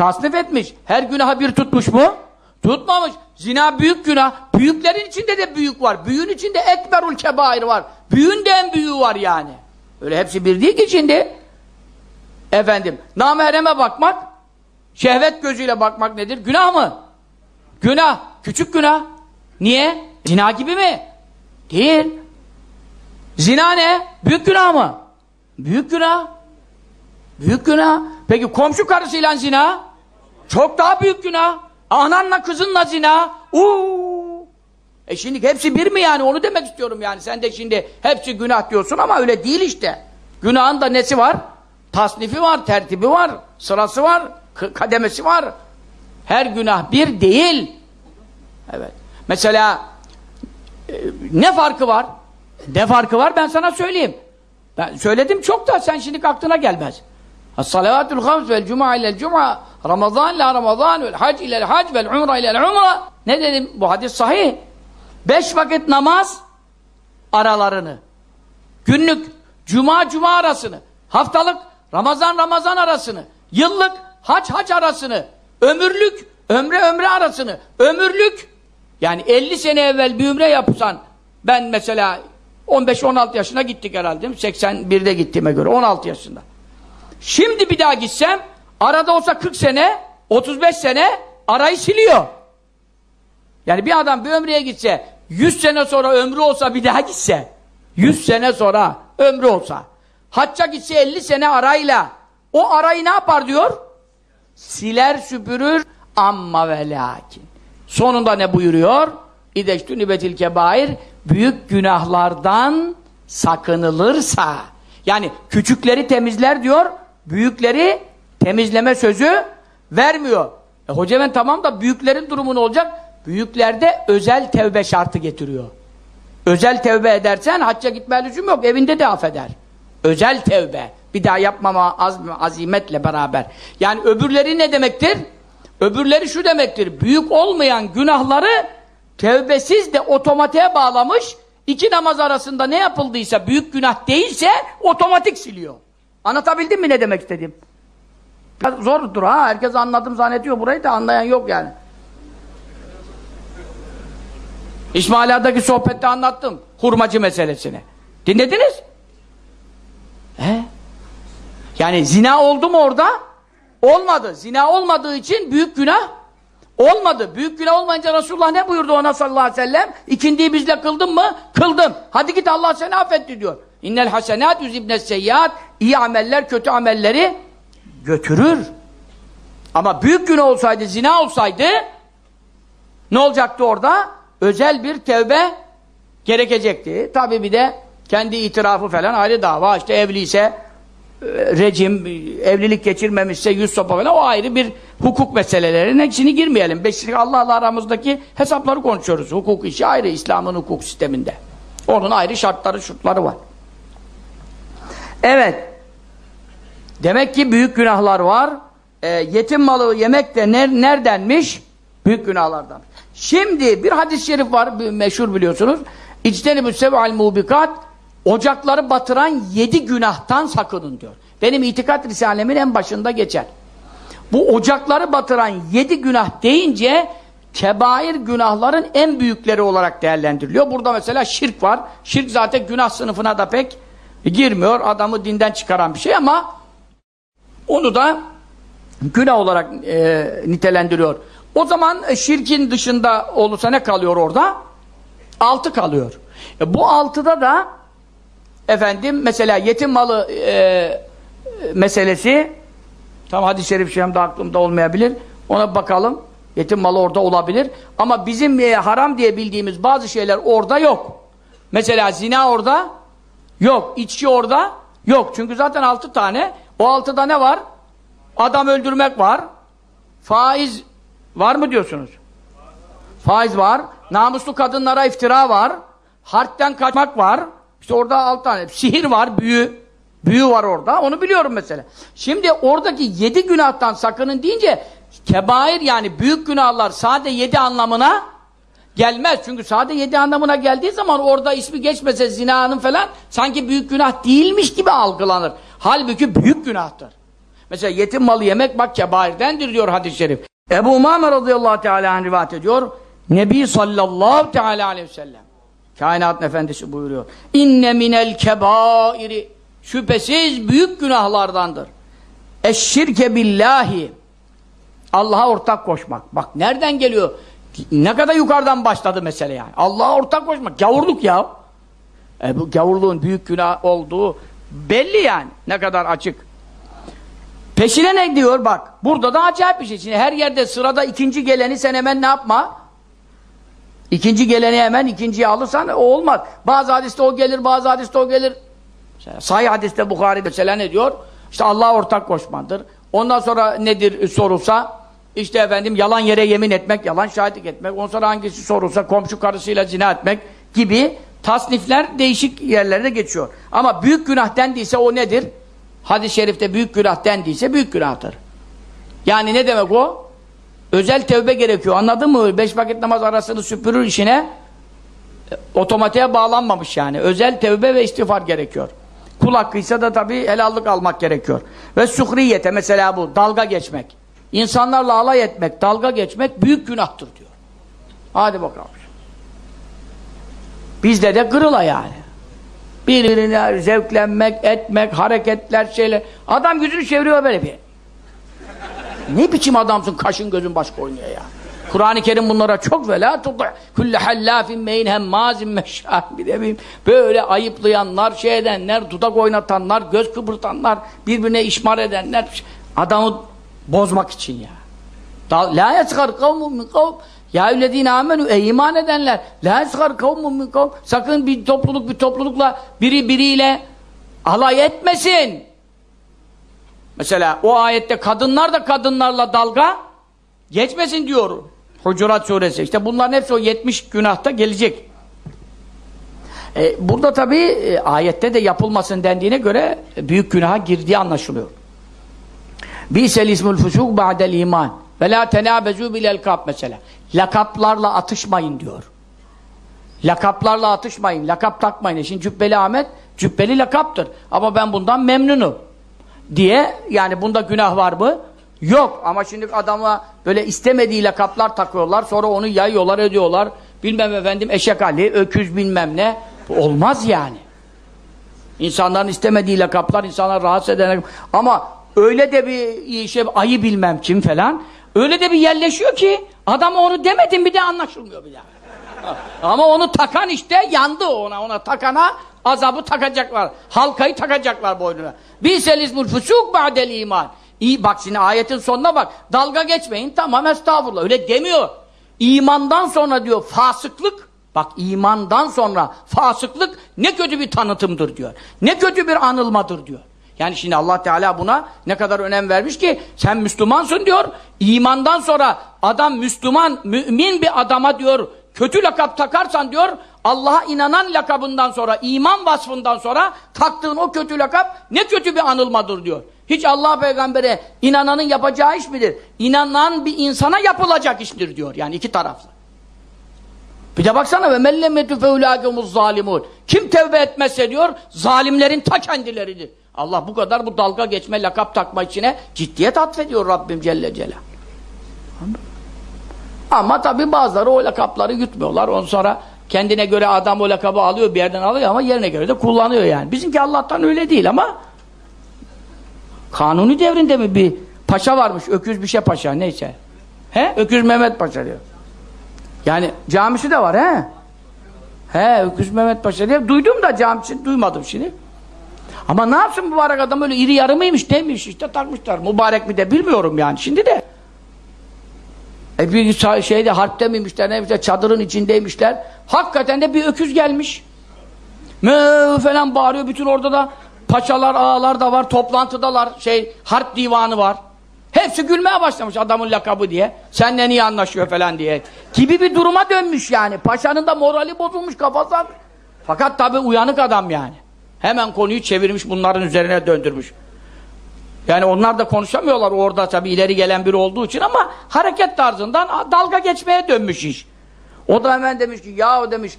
Tasnif etmiş. Her günaha bir tutmuş mu? Tutmamış. Zina büyük günah. Büyüklerin içinde de büyük var. Büyüğün içinde ekberul kebair var. Büyüğün de en büyüğü var yani. Öyle hepsi bir değil ki şimdi. Efendim, namahreme bakmak, şehvet gözüyle bakmak nedir? Günah mı? Günah. Küçük günah. Niye? Zina gibi mi? Değil. Zina ne? Büyük günah mı? Büyük günah. Büyük günah. Peki komşu karısıyla zina? Çok daha büyük günah. Ananla kızınla zina. Uuu. E şimdi hepsi bir mi yani? Onu demek istiyorum yani. Sen de şimdi hepsi günah diyorsun ama öyle değil işte. Günahın da nesi var? Tasnifi var, tertibi var, sırası var, kademesi var. Her günah bir değil. Evet. Mesela e, ne farkı var? Ne farkı var ben sana söyleyeyim. Ben söyledim çok da sen şimdi aklına gelmez. As-salavatul hams vel cuma ilel cuma Ramazan ile Ramazan vel hac ile hac vel umra ile umra Ne dedim? Bu hadis sahih. Beş vakit namaz aralarını günlük cuma cuma arasını haftalık Ramazan Ramazan arasını yıllık hac hac arasını ömürlük ömre ömre arasını ömürlük yani 50 sene evvel bir ümre yapsan ben mesela 15-16 yaşına gittik herhalde 81'de gittiğime göre 16 yaşında Şimdi bir daha gitsem arada olsa 40 sene 35 sene arayı siliyor. Yani bir adam bir ömreye gitse 100 sene sonra ömrü olsa bir daha gitse 100 sene sonra ömrü olsa hacca gitse 50 sene arayla o arayı ne yapar diyor? Siler süpürür amma ve lakin. Sonunda ne buyuruyor? İdeştü nibetil kebair büyük günahlardan sakınılırsa yani küçükleri temizler diyor büyükleri temizleme sözü vermiyor. E hoca ben tamam da büyüklerin durumu ne olacak? Büyüklerde özel tevbe şartı getiriyor. Özel tevbe edersen hacca gitme lüzum yok. Evinde de affeder. Özel tevbe. Bir daha yapmama azm azimetle beraber. Yani öbürleri ne demektir? Öbürleri şu demektir. Büyük olmayan günahları tevbesiz de otomatiğe bağlamış. iki namaz arasında ne yapıldıysa büyük günah değilse otomatik siliyor. Anlatabildim mi ne demek istedim? Zordur ha. Herkes anladım zannediyor burayı da anlayan yok yani. İsmaila'daki sohbette anlattım. Hurmacı meselesini. Dinlediniz? He? Yani zina oldu mu orada? Olmadı. Zina olmadığı için büyük günah olmadı. Büyük günah olmayınca Resulullah ne buyurdu ona sallallahu aleyhi ve sellem? İkindiyi bizle kıldın mı? Kıldım. Hadi git Allah seni affetti diyor. İnnel hasenat yüzibnes seyyat iyi ameller kötü amelleri götürür. Ama büyük günah olsaydı, zina olsaydı ne olacaktı orada? Özel bir tevbe gerekecekti. Tabi bir de kendi itirafı falan ayrı dava. İşte evliyse rejim, evlilik geçirmemişse yüz sopa falan o ayrı bir hukuk meselelerine içine girmeyelim. Beşlik Allah'la aramızdaki hesapları konuşuyoruz. Hukuk işi ayrı İslam'ın hukuk sisteminde. Onun ayrı şartları, şartları var. Evet. Demek ki büyük günahlar var. E, yetim malı yemek de ner neredenmiş? Büyük günahlardan. Şimdi bir hadis-i şerif var, meşhur biliyorsunuz. İctenibü sev'al mubikat Ocakları batıran yedi günahtan sakının diyor. Benim itikat risalemin en başında geçer. Bu ocakları batıran yedi günah deyince kebair günahların en büyükleri olarak değerlendiriliyor. Burada mesela şirk var. Şirk zaten günah sınıfına da pek girmiyor. Adamı dinden çıkaran bir şey ama onu da günah olarak e, nitelendiriyor. O zaman e, şirkin dışında olursa ne kalıyor orada? Altı kalıyor. E, bu altıda da efendim mesela yetim malı e, meselesi tam hadis-i şerif şeyim de aklımda olmayabilir. Ona bakalım. Yetim malı orada olabilir. Ama bizim e, haram diye bildiğimiz bazı şeyler orada yok. Mesela zina orada yok. İçki orada yok. Çünkü zaten altı tane. O altıda ne var? Adam öldürmek var. Faiz var mı diyorsunuz? Faiz var. Namuslu kadınlara iftira var. Harpten kaçmak var. İşte orada altı tane. Sihir var, büyü. Büyü var orada. Onu biliyorum mesela. Şimdi oradaki yedi günahtan sakının deyince kebair yani büyük günahlar sade yedi anlamına gelmez. Çünkü sade yedi anlamına geldiği zaman orada ismi geçmese zinanın falan sanki büyük günah değilmiş gibi algılanır. Halbuki büyük günahtır. Mesela yetim malı yemek bak kebairdendir diyor hadis-i şerif. Ebu Umame radıyallahu teala rivayet ediyor. Nebi sallallahu teala aleyhi ve sellem. Kainatın efendisi buyuruyor. İnne minel kebairi şüphesiz büyük günahlardandır. Eşşirke billahi Allah'a ortak koşmak. Bak nereden geliyor? Ne kadar yukarıdan başladı mesele yani. Allah'a ortak koşmak. Gavurluk ya. E bu gavurluğun büyük günah olduğu belli yani. Ne kadar açık. Peşine ne diyor bak. Burada da acayip bir şey. Şimdi her yerde sırada ikinci geleni sen hemen ne yapma? İkinci geleni hemen ikinciyi alırsan o olmaz. Bazı hadiste o gelir, bazı hadiste o gelir. Sahih hadiste Bukhari mesela ne diyor? İşte Allah'a ortak koşmandır. Ondan sonra nedir sorulsa işte efendim yalan yere yemin etmek, yalan şahitlik etmek. Ondan sonra hangisi sorulsa komşu karısıyla zina etmek gibi tasnifler değişik yerlerde geçiyor. Ama büyük günah dendiyse o nedir? Hadis-i şerifte büyük günah dendiyse büyük günahtır. Yani ne demek o? Özel tevbe gerekiyor. Anladın mı? Beş vakit namaz arasını süpürür işine e, otomatiğe bağlanmamış yani. Özel tevbe ve istiğfar gerekiyor. Kul hakkıysa da tabii helallik almak gerekiyor. Ve suhriyete mesela bu dalga geçmek. İnsanlarla alay etmek, dalga geçmek büyük günahtır diyor. Hadi bakalım. Bizde de kırıla yani. Birbirine zevklenmek, etmek, hareketler, şeyler. Adam yüzünü çeviriyor böyle bir. Ne biçim adamsın kaşın gözün başka oynuyor ya. Kur'an-ı Kerim bunlara çok ve la tuta kulle hallafin meyin hemmazin meşşah bir demeyim. Böyle ayıplayanlar, şey edenler, dudak oynatanlar, göz kıpırtanlar, birbirine işmar edenler adamı bozmak için ya. La yeskar kavmun min kavm ya eyyühellezine amenü ey iman edenler la yeskar kavmun min kavm sakın bir topluluk bir toplulukla biri biriyle alay etmesin. Mesela o ayette kadınlar da kadınlarla dalga geçmesin diyor. Hucurat suresi. İşte bunların hepsi o 70 günahta gelecek. E, burada tabi e, ayette de yapılmasın dendiğine göre büyük günaha girdiği anlaşılıyor. Bisel ismul fusuk ba'del iman ve la tenabezu bil elkab mesela. Lakaplarla atışmayın diyor. Lakaplarla atışmayın. Lakap takmayın. Şimdi Cübbeli Ahmet cübbeli lakaptır. Ama ben bundan memnunum. Diye yani bunda günah var mı? Yok. Ama şimdi adama böyle istemediği lakaplar takıyorlar. Sonra onu yayıyorlar, ediyorlar. Bilmem efendim eşek Ali, öküz bilmem ne. Olmaz yani. İnsanların istemediği lakaplar, insanlar rahatsız eden Ama öyle de bir şey, ayı bilmem kim falan. Öyle de bir yerleşiyor ki adam onu demedin bir de anlaşılmıyor bir daha. Ama onu takan işte yandı ona. Ona takana azabı takacaklar. Halkayı takacaklar boynuna. Bisel ismul fusuk ba'del iman. İyi bak şimdi ayetin sonuna bak. Dalga geçmeyin tamam estağfurullah. Öyle demiyor. İmandan sonra diyor fasıklık bak imandan sonra fasıklık ne kötü bir tanıtımdır diyor. Ne kötü bir anılmadır diyor. Yani şimdi Allah Teala buna ne kadar önem vermiş ki sen Müslümansın diyor. İmandan sonra adam Müslüman, mümin bir adama diyor kötü lakap takarsan diyor Allah'a inanan lakabından sonra, iman vasfından sonra taktığın o kötü lakap ne kötü bir anılmadır diyor. Hiç Allah peygambere inananın yapacağı iş midir? İnanan bir insana yapılacak iştir diyor. Yani iki taraflı. Bir de baksana ve mellemetü feulâkemuz zalimun. Kim tevbe etmezse diyor, zalimlerin ta kendileridir. Allah bu kadar bu dalga geçme, lakap takma içine ciddiyet atfediyor Rabbim Celle Celal. Ama tabi bazıları o lakapları yutmuyorlar. Ondan sonra kendine göre adam o lakabı alıyor, bir yerden alıyor ama yerine göre de kullanıyor yani. Bizimki Allah'tan öyle değil ama Kanuni devrinde mi bir paşa varmış, Öküz bir şey paşa neyse. He? Öküz Mehmet Paşa diyor. Yani camisi de var he. He, Öküz Mehmet Paşa diye duydum da camisi duymadım şimdi. Ama ne yapsın mübarek adam öyle iri yarı mıymış neymiş işte takmışlar. Mübarek mi de bilmiyorum yani şimdi de. E bir şeyde harpte miymişler neymişler çadırın içindeymişler. Hakikaten de bir öküz gelmiş. Mö falan bağırıyor bütün orada da paçalar ağalar da var toplantıdalar şey harp divanı var. Hepsi gülmeye başlamış adamın lakabı diye. Seninle niye anlaşıyor falan diye. Gibi bir duruma dönmüş yani. Paşanın da morali bozulmuş kafası. Fakat tabi uyanık adam yani. Hemen konuyu çevirmiş bunların üzerine döndürmüş. Yani onlar da konuşamıyorlar orada tabi ileri gelen biri olduğu için ama hareket tarzından dalga geçmeye dönmüş iş. O da hemen demiş ki ya demiş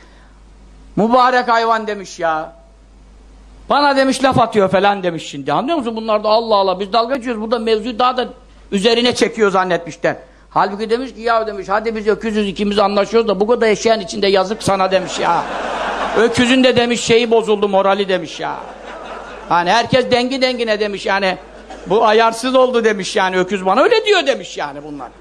mübarek hayvan demiş ya. Bana demiş laf atıyor falan demiş şimdi. Anlıyor musun? Bunlar da Allah Allah biz dalga geçiyoruz. Burada mevzuyu daha da üzerine çekiyor zannetmişler. Halbuki demiş ki ya demiş hadi biz öküzüz ikimiz anlaşıyoruz da bu kadar eşeğin içinde yazık sana demiş ya. Öküzün de demiş şeyi bozuldu morali demiş ya. Hani herkes dengi dengine demiş yani. Bu ayarsız oldu demiş yani öküz bana öyle diyor demiş yani bunlar.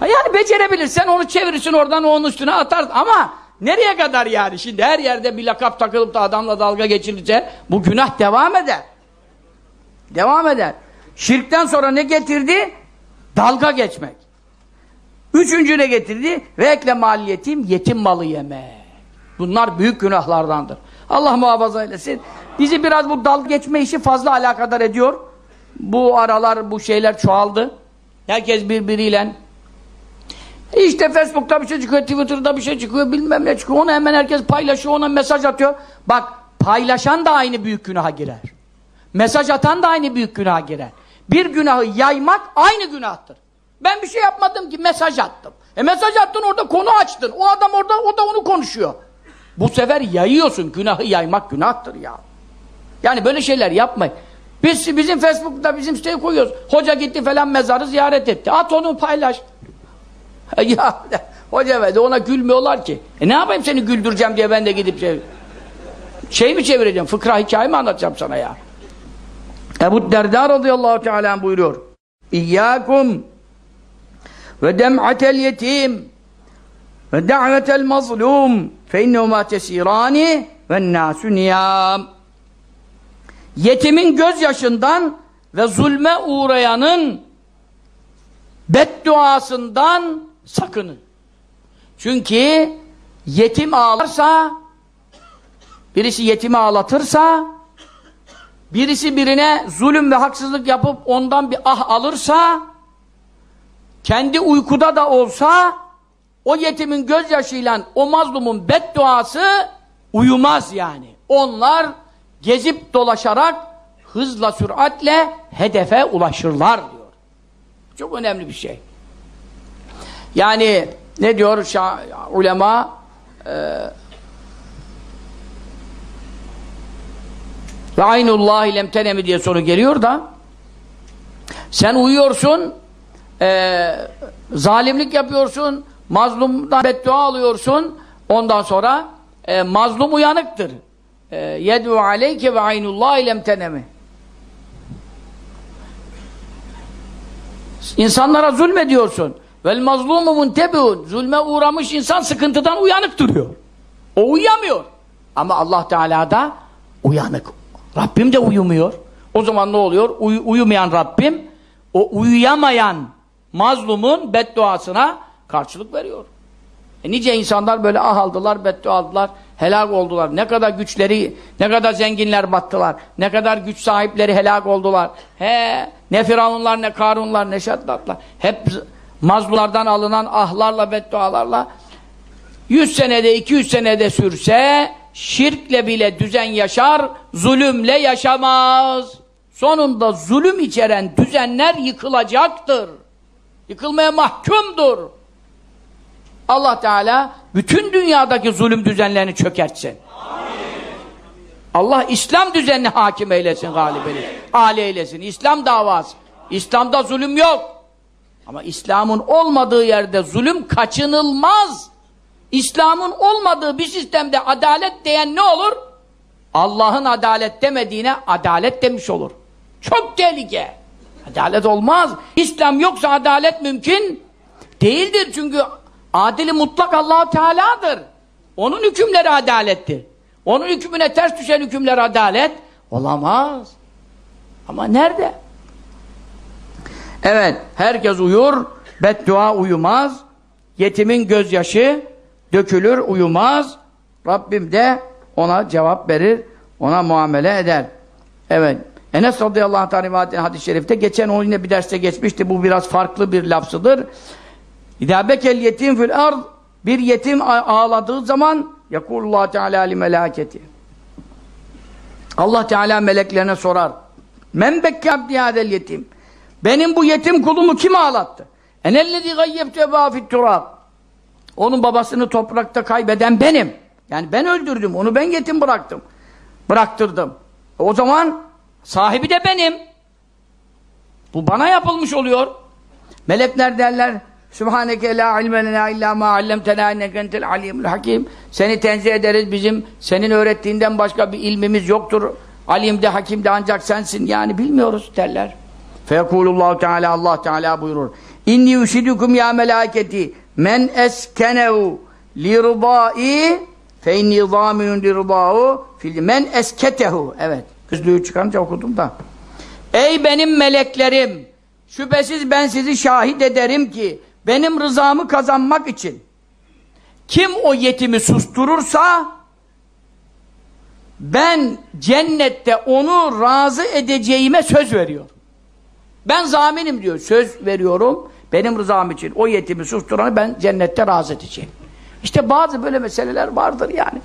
Yani becerebilirsen onu çevirirsin oradan onun üstüne atarsın ama nereye kadar yani şimdi her yerde bir lakap takılıp da adamla dalga geçilince bu günah devam eder. Devam eder. Şirkten sonra ne getirdi? Dalga geçmek. Üçüncü ne getirdi? Ve ekle maliyetim yetim malı yemek. Bunlar büyük günahlardandır. Allah muhafaza eylesin. Bizi biraz bu dalga geçme işi fazla alakadar ediyor. Bu aralar bu şeyler çoğaldı. Herkes birbiriyle işte Facebook'ta bir şey çıkıyor, Twitter'da bir şey çıkıyor, bilmem ne çıkıyor. Onu hemen herkes paylaşıyor, ona mesaj atıyor. Bak paylaşan da aynı büyük günaha girer. Mesaj atan da aynı büyük günaha girer. Bir günahı yaymak aynı günahtır. Ben bir şey yapmadım ki mesaj attım. E mesaj attın orada konu açtın. O adam orada o da onu konuşuyor. Bu sefer yayıyorsun. Günahı yaymak günahtır ya. Yani böyle şeyler yapmayın. Biz bizim Facebook'ta bizim siteye koyuyoruz. Hoca gitti falan mezarı ziyaret etti. At onu paylaş. ya hoca verdi ona gülmüyorlar ki. E ne yapayım seni güldüreceğim diye ben de gidip şey, şey mi çevireceğim? Fıkra hikaye mi anlatacağım sana ya? Ebu Derda radıyallahu teala buyuruyor. İyyâkum ve dem'atel yetim ve da'vetel mazlum fe innehumâ tesirâni ve nâsü niyâm. Yetimin gözyaşından ve zulme uğrayanın bedduasından sakının. Çünkü yetim ağlarsa birisi yetimi ağlatırsa birisi birine zulüm ve haksızlık yapıp ondan bir ah alırsa kendi uykuda da olsa o yetimin gözyaşıyla o mazlumun bedduası uyumaz yani. Onlar gezip dolaşarak hızla süratle hedefe ulaşırlar diyor. Çok önemli bir şey. Yani ne diyor şah, ulema ve aynullahi lem tenemi diye soru geliyor da sen uyuyorsun e, zalimlik yapıyorsun mazlumdan beddua alıyorsun ondan sonra e, mazlum uyanıktır yed'u aleyke ve aynullahi lem tenemi İnsanlara zulmediyorsun. Vel mazlumu muntebiun. Zulme uğramış insan sıkıntıdan uyanık duruyor. O uyuyamıyor. Ama Allah Teala da uyanık. Rabbim de uyumuyor. O zaman ne oluyor? Uy uyumayan Rabbim o uyuyamayan mazlumun bedduasına karşılık veriyor. E nice insanlar böyle ah aldılar, beddua aldılar, helak oldular. Ne kadar güçleri, ne kadar zenginler battılar. Ne kadar güç sahipleri helak oldular. He, ne firavunlar, ne karunlar, ne şeddatlar. Hep mazlulardan alınan ahlarla, beddualarla 100 senede, 200 senede sürse şirkle bile düzen yaşar, zulümle yaşamaz. Sonunda zulüm içeren düzenler yıkılacaktır. Yıkılmaya mahkumdur. Allah Teala bütün dünyadaki zulüm düzenlerini çökertsin. Allah İslam düzenini hakim eylesin, galip eylesin. Ali eylesin. İslam davası. İslam'da zulüm yok. Ama İslam'ın olmadığı yerde zulüm kaçınılmaz. İslam'ın olmadığı bir sistemde adalet diyen ne olur? Allah'ın adalet demediğine adalet demiş olur. Çok tehlike. Adalet olmaz. İslam yoksa adalet mümkün değildir. Çünkü adili mutlak allah Teala'dır. Onun hükümleri adalettir. Onun hükmüne ters düşen hükümler adalet olamaz. Ama nerede? Evet, herkes uyur, beddua uyumaz, yetimin gözyaşı dökülür, uyumaz. Rabbim de ona cevap verir, ona muamele eder. Evet, Enes radıyallahu anh rivayetinde hadis-i şerifte, geçen o yine bir derste geçmişti, bu biraz farklı bir lafzıdır. İdâ bekel yetim fil ard, bir yetim ağladığı zaman, yakulullah teâlâ li melâketi. Allah Teala meleklerine sorar. Men bekki abdi hadel yetim. Benim bu yetim kulumu kim ağlattı? Enellezî gayyebtu ebâ turab. Onun babasını toprakta kaybeden benim. Yani ben öldürdüm, onu ben yetim bıraktım. Bıraktırdım. O zaman sahibi de benim. Bu bana yapılmış oluyor. Melekler derler, Sübhaneke la ilme lena illa ma allemtena inneke entel alimul hakim. Seni tenzih ederiz bizim senin öğrettiğinden başka bir ilmimiz yoktur. Alim de hakim de ancak sensin. Yani bilmiyoruz derler. Feyekulullahu Teala Allah Teala buyurur. İnni yusidukum ya melaketi men eskenehu lirdai fe inni zaminun lirda'u fil men esketehu. Evet. Gözlüğü çıkarınca okudum da. Ey benim meleklerim şüphesiz ben sizi şahit ederim ki benim rızamı kazanmak için kim o yetimi susturursa ben cennette onu razı edeceğime söz veriyorum. Ben zaminim diyor. Söz veriyorum. Benim rızam için o yetimi susturanı ben cennette razı edeceğim. İşte bazı böyle meseleler vardır yani.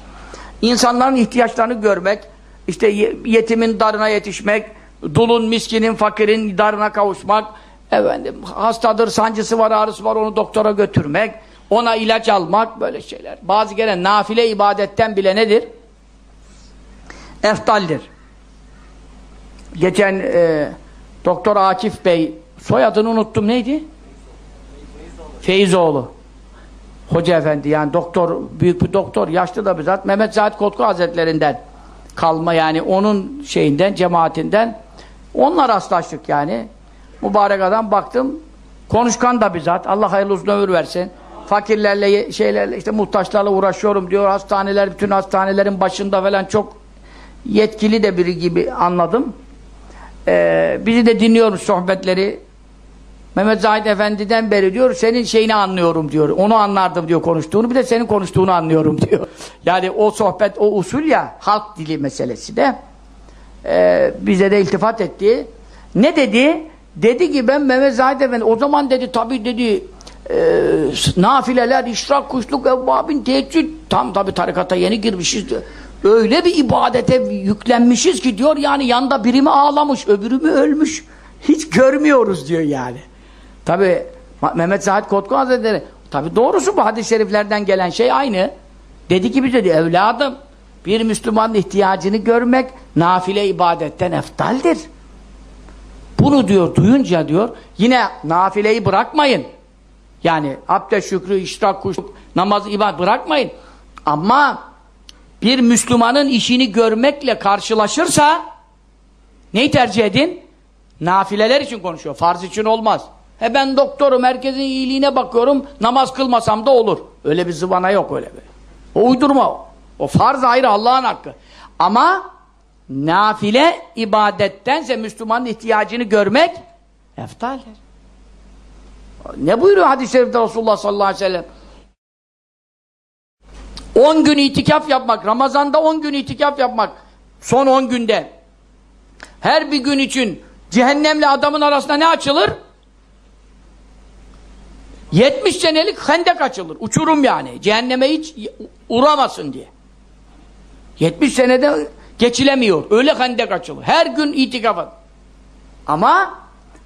İnsanların ihtiyaçlarını görmek, işte yetimin darına yetişmek, dulun, miskinin, fakirin darına kavuşmak, efendim hastadır, sancısı var, ağrısı var onu doktora götürmek, ona ilaç almak böyle şeyler. Bazı gelen nafile ibadetten bile nedir? Eftaldir. Geçen e, Doktor Akif Bey soyadını unuttum neydi? Feyzoğlu. Hoca efendi yani doktor, büyük bir doktor, yaşlı da bizzat Mehmet Zahid Kotku Hazretlerinden kalma yani onun şeyinden, cemaatinden onunla rastlaştık yani. Mübarek adam baktım, konuşkan da bizzat, Allah hayırlı uzun ömür versin. Fakirlerle, şeylerle, işte muhtaçlarla uğraşıyorum diyor, hastaneler, bütün hastanelerin başında falan çok yetkili de biri gibi anladım. Ee, bizi de dinliyormuş sohbetleri. Mehmet Zahid Efendi'den beri diyor, senin şeyini anlıyorum diyor. Onu anlardım diyor konuştuğunu, bir de senin konuştuğunu anlıyorum diyor. Yani o sohbet, o usul ya, halk dili meselesi de e, bize de iltifat etti. Ne dedi? Dedi ki ben Mehmet Zahid Efendi, o zaman dedi tabii dedi e, nafileler, işrak, kuşluk, evvabin, teheccüd, tam tabii tarikata yeni girmişiz. Öyle bir ibadete yüklenmişiz ki diyor yani yanda birimi ağlamış, öbürü mü ölmüş. Hiç görmüyoruz diyor yani. Tabi Mehmet Zahid Kotku Hazretleri tabi doğrusu bu hadis-i şeriflerden gelen şey aynı. Dedi ki bize diyor evladım bir Müslümanın ihtiyacını görmek nafile ibadetten eftaldir. Bunu diyor duyunca diyor yine nafileyi bırakmayın. Yani abdest şükrü, işrak, kuşluk, namaz, ibadet bırakmayın. Ama bir Müslümanın işini görmekle karşılaşırsa neyi tercih edin? Nafileler için konuşuyor. Farz için olmaz. He ben doktorum, herkesin iyiliğine bakıyorum, namaz kılmasam da olur. Öyle bir zıvana yok öyle bir. O uydurma o. O farz ayrı Allah'ın hakkı. Ama nafile ibadettense Müslümanın ihtiyacını görmek eftaldir. Ne buyuruyor hadis-i şerifte Resulullah sallallahu aleyhi ve sellem? 10 gün itikaf yapmak, Ramazan'da 10 gün itikaf yapmak, son 10 günde. Her bir gün için cehennemle adamın arasında ne açılır? 70 senelik hendek açılır. Uçurum yani. Cehenneme hiç uğramasın diye. 70 senede geçilemiyor. Öyle hendek açılır. Her gün itikaf Ama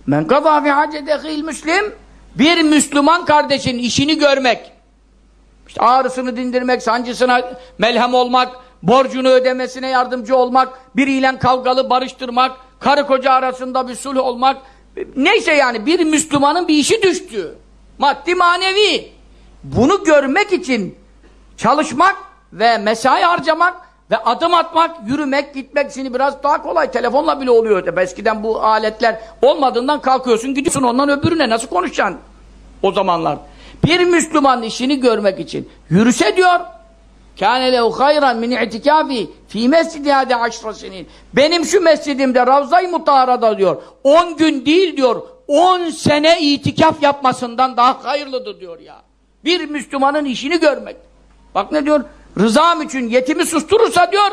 men kaza fi hacedehil müslim bir Müslüman kardeşin işini görmek işte ağrısını dindirmek, sancısına melhem olmak, borcunu ödemesine yardımcı olmak, biriyle kavgalı barıştırmak, karı koca arasında bir sulh olmak. Neyse yani bir Müslümanın bir işi düştü. Maddi manevi. Bunu görmek için çalışmak ve mesai harcamak ve adım atmak, yürümek, gitmek şimdi biraz daha kolay. Telefonla bile oluyor. Eskiden bu aletler olmadığından kalkıyorsun, gidiyorsun ondan öbürüne nasıl konuşacaksın o zamanlar. Bir Müslüman işini görmek için yürüse diyor kâne lehu hayran min i'tikâfi fî mescidi hâde aşra senin. Benim şu mescidimde Ravza-i Mutahara'da diyor 10 gün değil diyor 10 sene itikaf yapmasından daha hayırlıdır diyor ya. Bir Müslümanın işini görmek. Bak ne diyor? Rızam için yetimi susturursa diyor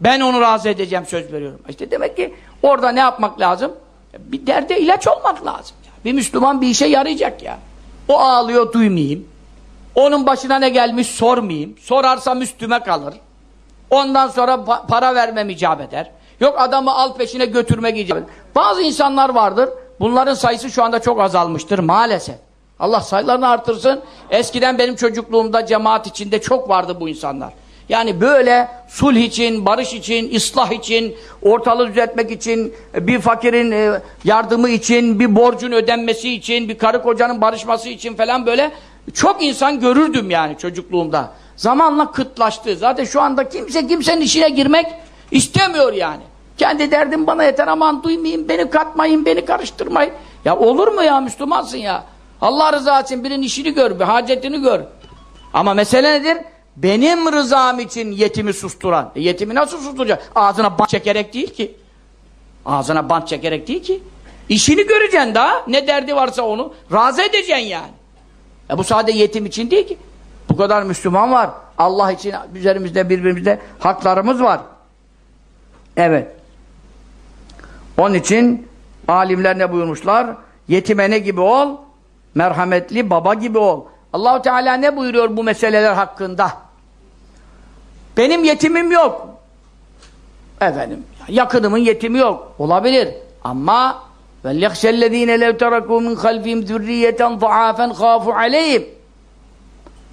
ben onu razı edeceğim söz veriyorum. İşte demek ki orada ne yapmak lazım? Bir derde ilaç olmak lazım. Bir Müslüman bir işe yarayacak ya. O ağlıyor duymayayım. Onun başına ne gelmiş sormayayım. Sorarsam üstüme kalır. Ondan sonra pa para vermem icap eder. Yok adamı al peşine götürmek icap eder. Bazı insanlar vardır. Bunların sayısı şu anda çok azalmıştır maalesef. Allah sayılarını artırsın. Eskiden benim çocukluğumda cemaat içinde çok vardı bu insanlar. Yani böyle sulh için, barış için, ıslah için, ortalığı düzeltmek için, bir fakirin e, yardımı için, bir borcun ödenmesi için, bir karı kocanın barışması için falan böyle çok insan görürdüm yani çocukluğumda. Zamanla kıtlaştı. Zaten şu anda kimse kimsenin işine girmek istemiyor yani. Kendi derdim bana yeter aman duymayayım, beni katmayın, beni karıştırmayın. Ya olur mu ya Müslümansın ya? Allah rızası için birinin işini gör, bir hacetini gör. Ama mesele nedir? Benim rızam için yetimi susturan. E yetimi nasıl susturacak? Ağzına bant çekerek değil ki. Ağzına bant çekerek değil ki. İşini göreceksin daha. Ne derdi varsa onu. Razı edeceksin yani. E bu sadece yetim için değil ki. Bu kadar Müslüman var. Allah için üzerimizde birbirimizde haklarımız var. Evet. Onun için alimler ne buyurmuşlar? Yetime ne gibi ol? Merhametli baba gibi ol. Allahu Teala ne buyuruyor bu meseleler hakkında? Benim yetimim yok. Efendim, yakınımın yetimi yok. Olabilir. Ama وَلْيَخْشَ الَّذ۪ينَ لَوْ تَرَكُوا مِنْ خَلْفِهِمْ ذُرِّيَّةً ضَعَافًا خَافُ عَلَيْهِمْ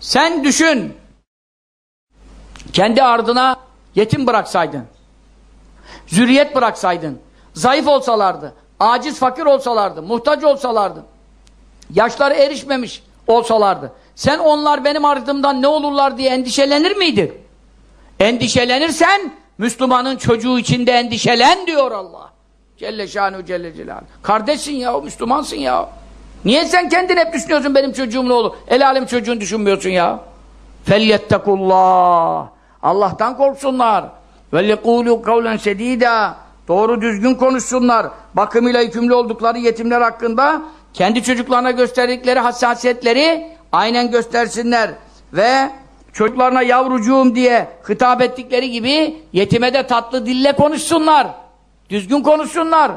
Sen düşün. Kendi ardına yetim bıraksaydın. Zürriyet bıraksaydın. Zayıf olsalardı. Aciz fakir olsalardı. Muhtaç olsalardı. Yaşları erişmemiş olsalardı. Sen onlar benim ardımdan ne olurlar diye endişelenir miydin? Endişelenirsen Müslümanın çocuğu içinde endişelen diyor Allah. Celle şanu celle celal. Kardeşsin ya, Müslümansın ya. Niye sen kendin hep düşünüyorsun benim çocuğum ne olur? El alem çocuğunu düşünmüyorsun ya. Felyettekullah. Allah'tan korksunlar. Ve lekulu kavlen sedida. Doğru düzgün konuşsunlar. Bakımıyla yükümlü oldukları yetimler hakkında kendi çocuklarına gösterdikleri hassasiyetleri aynen göstersinler. Ve çocuklarına yavrucuğum diye hitap ettikleri gibi yetime de tatlı dille konuşsunlar. Düzgün konuşsunlar.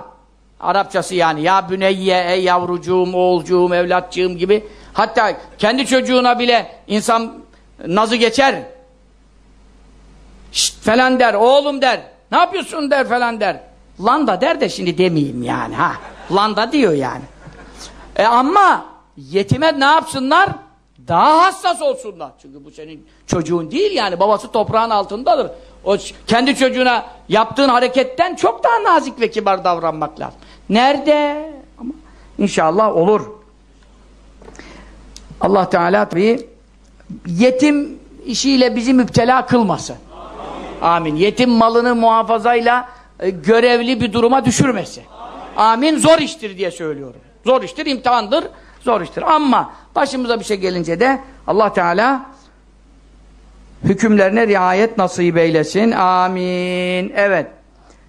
Arapçası yani ya büneyye, ey yavrucuğum, oğulcuğum, evlatcığım gibi. Hatta kendi çocuğuna bile insan nazı geçer. Şşt falan der, oğlum der. Ne yapıyorsun der falan der. Landa der de şimdi demeyeyim yani ha. Landa diyor yani. E ama yetime ne yapsınlar? Daha hassas olsunlar. Çünkü bu senin çocuğun değil yani. Babası toprağın altındadır. O kendi çocuğuna yaptığın hareketten çok daha nazik ve kibar davranmak lazım. Nerede? Ama inşallah olur. Allah Teala tabi yetim işiyle bizi müptela kılmasın. Amin. Yetim malını muhafazayla e, görevli bir duruma düşürmesin. Amin. Zor iştir diye söylüyorum. Zor iştir, imtihandır, zor iştir. Ama başımıza bir şey gelince de Allah Teala hükümlerine riayet nasip eylesin. Amin. Evet.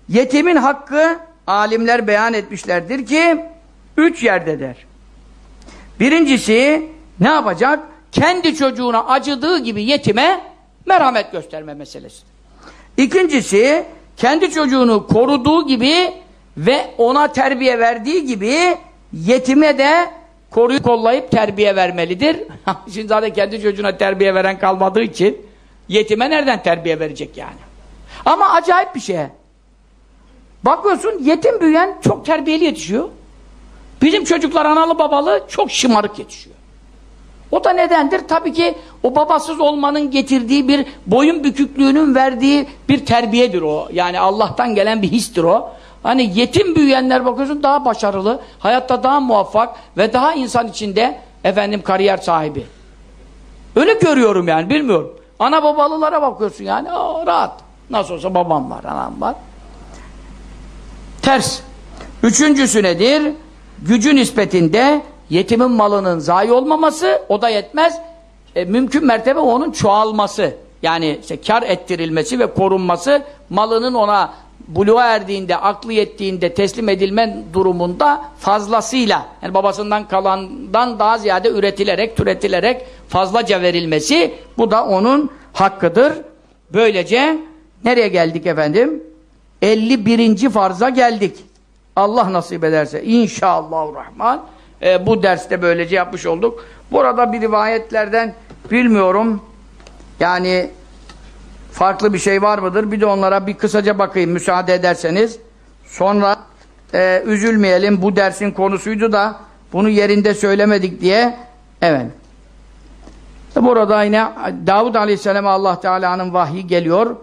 Yetimin hakkı alimler beyan etmişlerdir ki üç yerde der. Birincisi ne yapacak? Kendi çocuğuna acıdığı gibi yetime merhamet gösterme meselesi. İkincisi kendi çocuğunu koruduğu gibi ve ona terbiye verdiği gibi yetime de koruyup kollayıp terbiye vermelidir. Şimdi zaten kendi çocuğuna terbiye veren kalmadığı için yetime nereden terbiye verecek yani? Ama acayip bir şey. Bakıyorsun yetim büyüyen çok terbiyeli yetişiyor. Bizim çocuklar analı babalı çok şımarık yetişiyor. O da nedendir? Tabii ki o babasız olmanın getirdiği bir boyun büküklüğünün verdiği bir terbiyedir o. Yani Allah'tan gelen bir histir o. Hani yetim büyüyenler bakıyorsun daha başarılı, hayatta daha muvaffak ve daha insan içinde efendim kariyer sahibi. Öyle görüyorum yani bilmiyorum. Ana babalılara bakıyorsun yani o, rahat. Nasıl olsa babam var, anam var. Ters. Üçüncüsü nedir? Gücü nispetinde yetimin malının zayi olmaması o da yetmez. E, mümkün mertebe onun çoğalması. Yani işte kar ettirilmesi ve korunması malının ona buluğa erdiğinde, aklı yettiğinde teslim edilme durumunda fazlasıyla yani babasından kalandan daha ziyade üretilerek, türetilerek fazlaca verilmesi bu da onun hakkıdır. Böylece nereye geldik efendim? 51. farza geldik. Allah nasip ederse inşallahurrahman e, bu derste böylece yapmış olduk. Burada bir rivayetlerden bilmiyorum yani farklı bir şey var mıdır? Bir de onlara bir kısaca bakayım müsaade ederseniz. Sonra e, üzülmeyelim bu dersin konusuydu da bunu yerinde söylemedik diye Evet. Burada yine Davud Aleyhisselam'a Allah Teala'nın vahyi geliyor.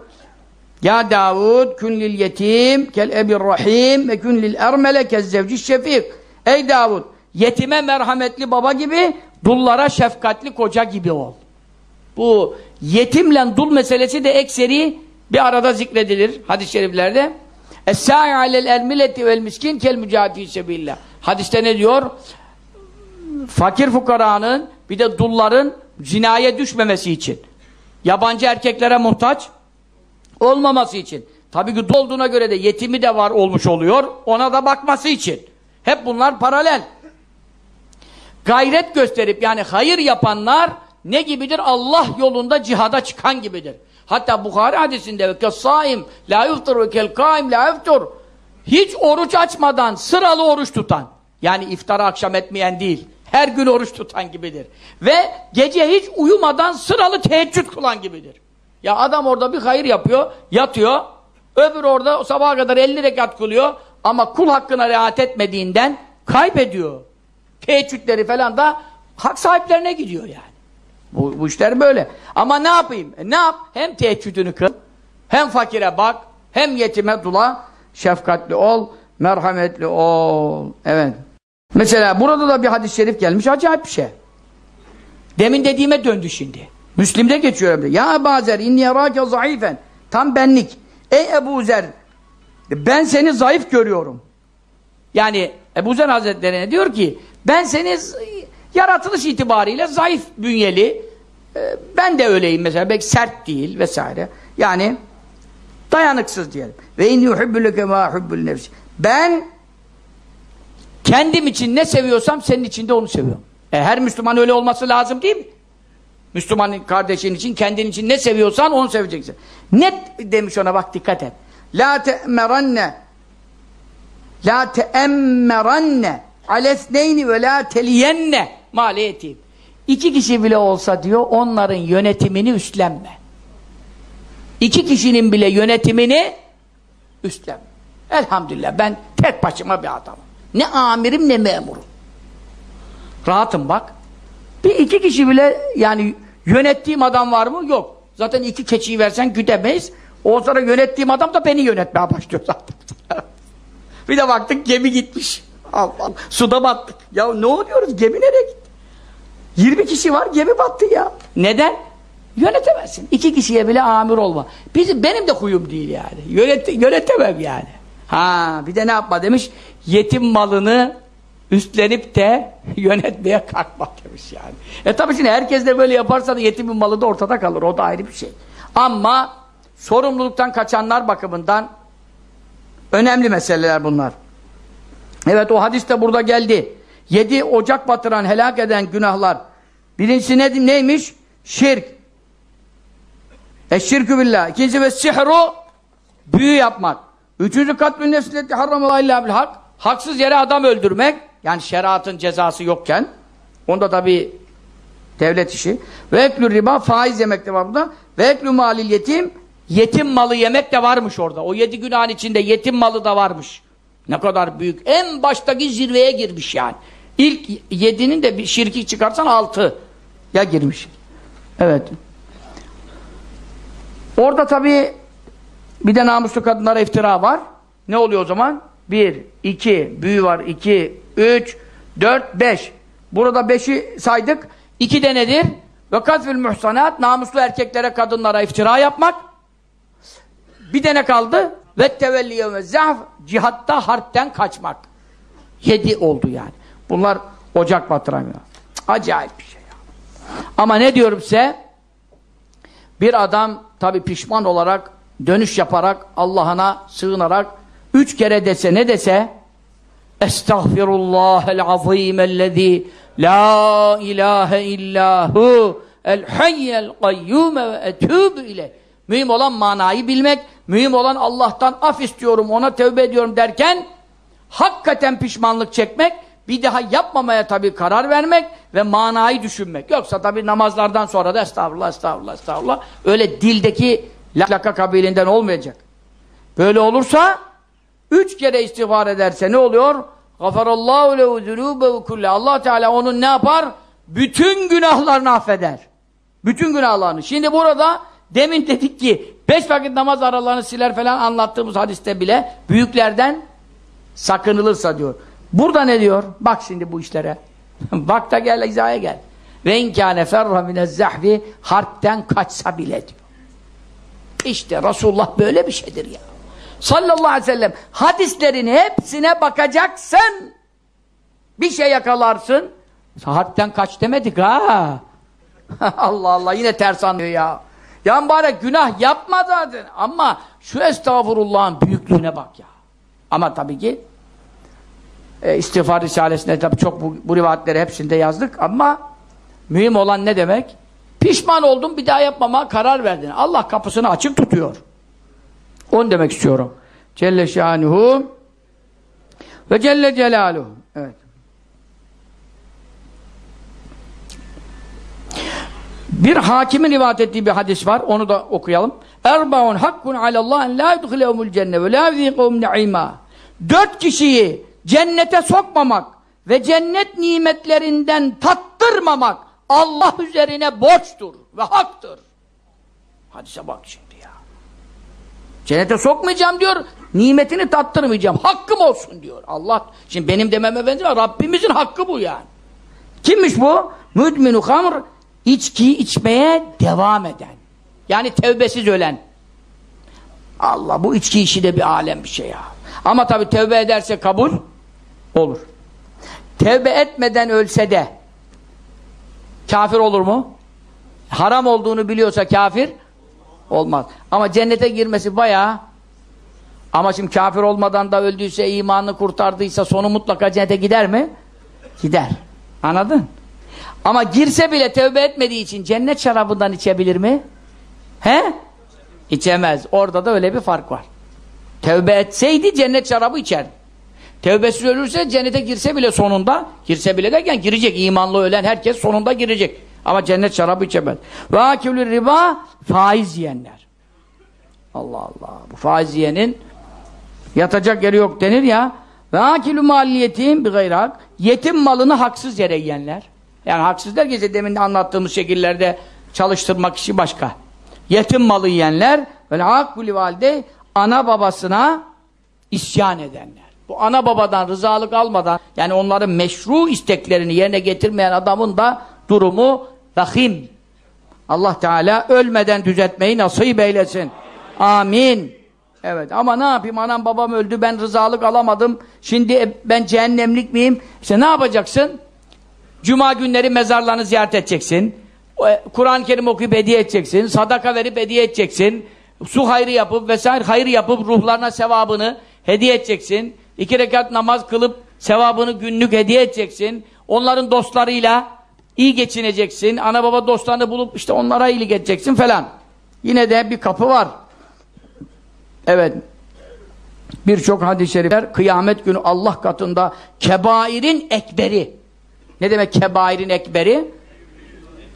Ya Davud kun lil yetim kel ebir rahim ve kun lil ermele kez zevci şefik. Ey Davud yetime merhametli baba gibi dullara şefkatli koca gibi ol. Bu yetimle dul meselesi de ekseri bir arada zikredilir hadis-i şeriflerde. Es-sa'i alel ermileti vel miskin kel mücahidi sebillah. Hadiste ne diyor? Fakir fukaranın bir de dulların zinaya düşmemesi için. Yabancı erkeklere muhtaç olmaması için. Tabii ki olduğuna göre de yetimi de var olmuş oluyor. Ona da bakması için. Hep bunlar paralel. Gayret gösterip yani hayır yapanlar ne gibidir? Allah yolunda cihada çıkan gibidir. Hatta Bukhari hadisinde ve kesaim la yuftur ve kel kaim la yuftur. Hiç oruç açmadan sıralı oruç tutan. Yani iftara akşam etmeyen değil. Her gün oruç tutan gibidir. Ve gece hiç uyumadan sıralı teheccüd kılan gibidir. Ya adam orada bir hayır yapıyor, yatıyor. Öbür orada sabaha kadar 50 rekat kılıyor. Ama kul hakkına riayet etmediğinden kaybediyor. Teheccüdleri falan da hak sahiplerine gidiyor yani. Bu, bu işler böyle. Ama ne yapayım? E ne yap? Hem teheccüdünü kıl, hem fakire bak, hem yetime dula, şefkatli ol, merhametli ol. Evet. Mesela burada da bir hadis-i şerif gelmiş, acayip bir şey. Demin dediğime döndü şimdi. Müslim'de geçiyor. Ya Ebu Zer, inni yerâke zayıfen. Tam benlik. Ey Ebu Zer, ben seni zayıf görüyorum. Yani Ebu Zer Hazretleri'ne diyor ki, ben seni yaratılış itibariyle zayıf bünyeli, e, ben de öyleyim mesela, belki sert değil vesaire. Yani dayanıksız diyelim. Ve in yuhibbülüke ma hubbül nefsi. Ben kendim için ne seviyorsam senin için de onu seviyorum. E, her Müslüman öyle olması lazım değil mi? Müslüman kardeşin için, kendin için ne seviyorsan onu seveceksin. Net demiş ona bak dikkat et. La te'merenne La te'emmerenne alesneyni ve la teliyenne maliyetim. İki kişi bile olsa diyor onların yönetimini üstlenme. İki kişinin bile yönetimini üstlenme. Elhamdülillah ben tek başıma bir adamım. Ne amirim ne memurum. Rahatım bak. Bir iki kişi bile yani yönettiğim adam var mı? Yok. Zaten iki keçiyi versen güdemeyiz. O sonra yönettiğim adam da beni yönetmeye başlıyor zaten. bir de baktık gemi gitmiş. Allah Allah. Suda battık. Ya ne oluyoruz? Gemi nereye gitti? 20 kişi var gemi battı ya. Neden? Yönetemezsin. İki kişiye bile amir olma. Bizim, benim de huyum değil yani. Yönet, yönetemem yani. Ha, bir de ne yapma demiş? Yetim malını üstlenip de yönetmeye kalkma demiş yani. E tabi şimdi herkes de böyle yaparsa da yetimin malı da ortada kalır. O da ayrı bir şey. Ama sorumluluktan kaçanlar bakımından önemli meseleler bunlar. Evet o hadis de burada geldi. Yedi ocak batıran, helak eden günahlar. Birincisi ne, neymiş? Şirk. Eşşirkü billah. İkincisi ve sihru büyü yapmak. Üçüncü katlü nefsilleti harramallahu illa bil hak. Haksız yere adam öldürmek. Yani şeriatın cezası yokken. Onda tabi devlet işi. Ve eklü riba faiz yemek de var burada. Ve eklü malil yetim yetim malı yemek de varmış orada. O yedi günahın içinde yetim malı da varmış. Ne kadar büyük. En baştaki zirveye girmiş yani. İlk yedinin de bir şirki çıkarsan altı ya girmiş. Evet. Orada tabi bir de namuslu kadınlara iftira var. Ne oluyor o zaman? Bir, iki, büyü var. iki, üç, dört, beş. Burada beşi saydık. İki de nedir? Ve kazfül muhsanat, namuslu erkeklere, kadınlara iftira yapmak. Bir de ne kaldı? Ve tevelliye ve zahf, cihatta harpten kaçmak. Yedi oldu yani. Bunlar ocak batıramıyor. Acayip bir şey. Ama ne diyorum size? Bir adam tabi pişman olarak, dönüş yaparak, Allah'ına sığınarak, üç kere dese ne dese Estağfirullahel azimellezî la ilahe illahu el hayyel kayyume ve etûbü ile mühim olan manayı bilmek mühim olan Allah'tan af istiyorum ona tevbe ediyorum derken hakikaten pişmanlık çekmek bir daha yapmamaya tabii karar vermek ve manayı düşünmek. Yoksa tabii namazlardan sonra da estağfurullah, estağfurullah, estağfurullah öyle dildeki laka kabilinden olmayacak. Böyle olursa üç kere istiğfar ederse ne oluyor? Gafarallahu lehu zunubehu kulle. Allah Teala onun ne yapar? bütün günahlarını affeder. Bütün günahlarını. Şimdi burada demin dedik ki beş vakit namaz aralarını siler falan anlattığımız hadiste bile büyüklerden sakınılırsa diyor. Burada ne diyor? Bak şimdi bu işlere. Bak da gel izaya gel. Ve inkâne ferra minezzahvi harpten kaçsa bile diyor. İşte Resulullah böyle bir şeydir ya. Sallallahu aleyhi ve sellem hadislerin hepsine bakacaksın. Bir şey yakalarsın. Harpten kaç demedik ha. Allah Allah yine ters anlıyor ya. Ya mübarek günah yapma zaten. Ama şu estağfurullahın büyüklüğüne bak ya. Ama tabii ki e, istiğfar risalesinde tabii çok bu, bu rivayetleri hepsinde yazdık ama mühim olan ne demek? Pişman oldum bir daha yapmama karar verdin. Allah kapısını açık tutuyor. Onu demek istiyorum. Celle şanuhu ve Celle celaluhu. Evet. Bir hakimin rivayet ettiği bir hadis var. Onu da okuyalım. Erbaun hakkun alallah en la yudhilehumul cenne ve la yudhikehum ni'ima. Dört kişiyi cennete sokmamak ve cennet nimetlerinden tattırmamak Allah üzerine borçtur ve haktır. Hadise bak şimdi ya. Cennete sokmayacağım diyor, nimetini tattırmayacağım, hakkım olsun diyor. Allah, şimdi benim dememe benziyor, Rabbimizin hakkı bu yani. Kimmiş bu? Müdminu hamr, içkiyi içmeye devam eden. Yani tevbesiz ölen. Allah bu içki işi de bir alem bir şey ya. Ama tabi tevbe ederse kabul olur. Tevbe etmeden ölse de kafir olur mu? Haram olduğunu biliyorsa kafir olmaz. Ama cennete girmesi bayağı ama şimdi kafir olmadan da öldüyse, imanını kurtardıysa sonu mutlaka cennete gider mi? Gider. Anladın? Ama girse bile tövbe etmediği için cennet şarabından içebilir mi? He? İçemez. Orada da öyle bir fark var. Tövbe etseydi cennet şarabı içer. Tevbesiz ölürse cennete girse bile sonunda, girse bile derken girecek. İmanlı ölen herkes sonunda girecek. Ama cennet şarabı içemez. Ve akülü riba faiz yiyenler. Allah Allah. Bu faiz yiyenin yatacak yeri yok denir ya. Ve akülü maliyetin bir gayrak. Yetim malını haksız yere yiyenler. Yani haksız derken demin anlattığımız şekillerde çalıştırmak işi başka. Yetim malı yiyenler ve akülü valide ana babasına isyan edenler. Bu ana babadan rızalık almadan yani onların meşru isteklerini yerine getirmeyen adamın da durumu vahim. Allah Teala ölmeden düzeltmeyi nasip eylesin. Amin. Evet ama ne yapayım anam babam öldü ben rızalık alamadım. Şimdi ben cehennemlik miyim? İşte ne yapacaksın? Cuma günleri mezarlarını ziyaret edeceksin. Kur'an-ı Kerim okuyup hediye edeceksin. Sadaka verip hediye edeceksin. Su hayrı yapıp vesaire hayır yapıp ruhlarına sevabını hediye edeceksin. İki rekat namaz kılıp sevabını günlük hediye edeceksin. Onların dostlarıyla iyi geçineceksin. Ana baba dostlarını bulup işte onlara iyilik edeceksin falan. Yine de bir kapı var. Evet. Birçok hadis-i şerifler kıyamet günü Allah katında kebairin ekberi. Ne demek kebairin ekberi?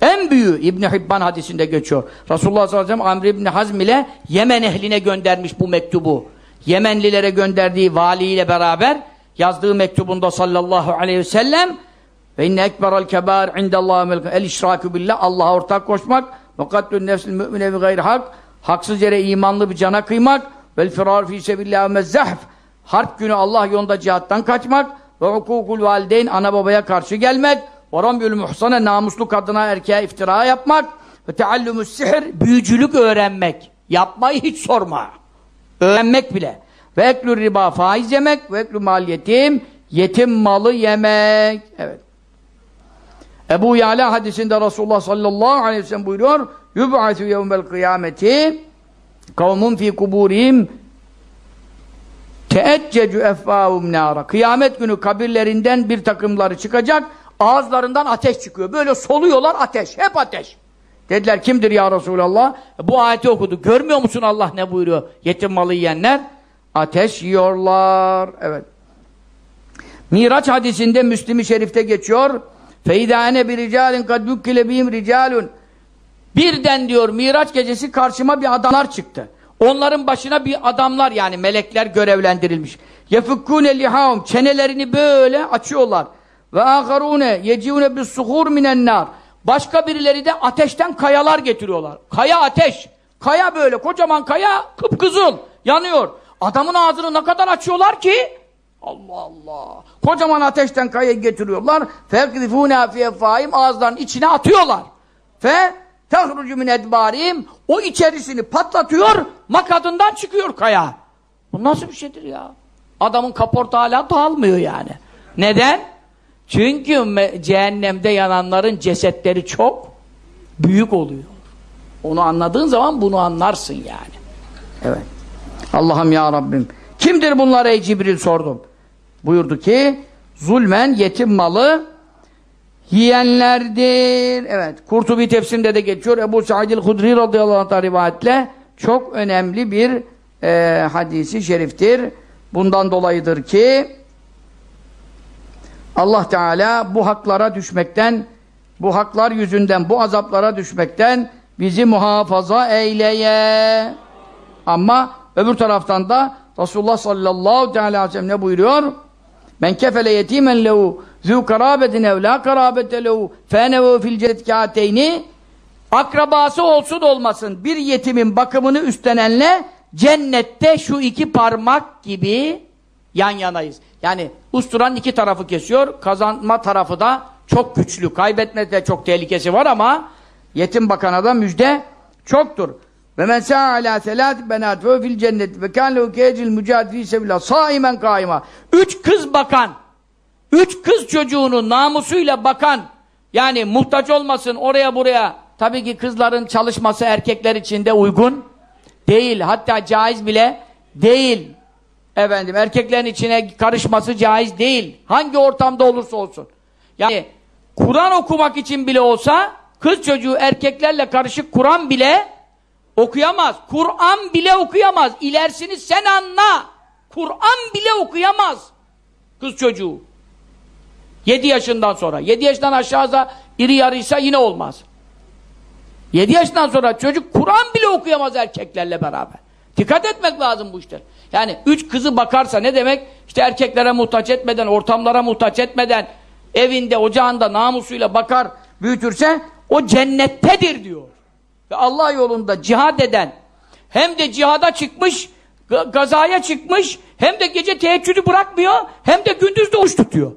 En büyüğü İbn Hibban hadisinde geçiyor. Resulullah sallallahu aleyhi ve sellem Amr İbn Hazm ile Yemen ehline göndermiş bu mektubu. Yemenlilere gönderdiği valiyle beraber yazdığı mektubunda sallallahu aleyhi ve sellem ve inne ekberel kebar indallahi el işrakü billah Allah'a ortak koşmak ve katlün nefsil mümine bi gayri hak. Haksız yere imanlı bir cana kıymak vel firar fi sebillah ve zahf harp günü Allah yolunda cihattan kaçmak ve hukukul valideyn ana babaya karşı gelmek. Ve ramyül muhsane namuslu kadına erkeğe iftira yapmak. Ve teallümüs sihir büyücülük öğrenmek. Yapmayı hiç sorma öğrenmek bile. Ve eklü riba faiz yemek ve eklü mal yetim yetim malı yemek. Evet. Ebu Yala hadisinde Resulullah sallallahu aleyhi ve sellem buyuruyor yub'atü yevmel kıyameti kavmun fi kuburihim teeccecü effâhum nâra kıyamet günü kabirlerinden bir takımları çıkacak ağızlarından ateş çıkıyor. Böyle soluyorlar ateş hep ateş dediler kimdir ya Resulallah bu ayeti okudu görmüyor musun Allah ne buyuruyor yetim malı yiyenler ateş yiyorlar evet Miraç hadisinde Müslim-i Şerif'te geçiyor Feydâne bir ricalin kad yukkile bihim ricalun Birden diyor Miraç gecesi karşıma bir adamlar çıktı. Onların başına bir adamlar yani melekler görevlendirilmiş. Yefukkûne lihâhum çenelerini böyle açıyorlar. ve aharune yeciune bis suhur minen nar. Başka birileri de ateşten kayalar getiriyorlar. Kaya ateş. Kaya böyle kocaman kaya kıpkızıl yanıyor. Adamın ağzını ne kadar açıyorlar ki? Allah Allah. Kocaman ateşten kaya getiriyorlar. Fekzifûne fî efâhim ağızlarının içine atıyorlar. Fe tehrucu min edbârim o içerisini patlatıyor makadından çıkıyor kaya. Bu nasıl bir şeydir ya? Adamın kaporta hala dağılmıyor yani. Neden? Çünkü cehennemde yananların cesetleri çok büyük oluyor. Onu anladığın zaman bunu anlarsın yani. Evet. Allah'ım ya Rabbim. Kimdir bunlar ey Cibril sordum. Buyurdu ki zulmen yetim malı yiyenlerdir. Evet. Kurtubi tefsirinde de geçiyor. Ebu Sa'idil Hudri radıyallahu anh rivayetle çok önemli bir e, hadisi şeriftir. Bundan dolayıdır ki Allah Teala bu haklara düşmekten, bu haklar yüzünden, bu azaplara düşmekten bizi muhafaza eyleye. Ama öbür taraftan da Resulullah sallallahu aleyhi ve sellem ne buyuruyor? Men kefele yetimen lehu zû karabetin ev la karabete lehu fenevu fil cetkâteyni akrabası olsun olmasın bir yetimin bakımını üstlenenle cennette şu iki parmak gibi yan yanayız. Yani usturanın iki tarafı kesiyor, kazanma tarafı da çok güçlü. Kaybetme de çok tehlikesi var ama yetim bakana da müjde çoktur. Ve men ala selat benat ve fil cennet ve kan lehu kecil mücadili sebillah saimen kaima. Üç kız bakan, üç kız çocuğunu namusuyla bakan, yani muhtaç olmasın oraya buraya. Tabii ki kızların çalışması erkekler için de uygun değil. Hatta caiz bile değil. Efendim erkeklerin içine karışması caiz değil. Hangi ortamda olursa olsun. Yani Kur'an okumak için bile olsa kız çocuğu erkeklerle karışık Kur'an bile okuyamaz. Kur'an bile okuyamaz. İlerisini sen anla. Kur'an bile okuyamaz. Kız çocuğu. 7 yaşından sonra. 7 yaşından aşağıda iri yarıysa yine olmaz. 7 yaşından sonra çocuk Kur'an bile okuyamaz erkeklerle beraber. Dikkat etmek lazım bu işler. Yani üç kızı bakarsa ne demek? İşte erkeklere muhtaç etmeden, ortamlara muhtaç etmeden, evinde, ocağında namusuyla bakar, büyütürse o cennettedir diyor. Ve Allah yolunda cihad eden, hem de cihada çıkmış, gazaya çıkmış, hem de gece teheccüdü bırakmıyor, hem de gündüz de oruç tutuyor.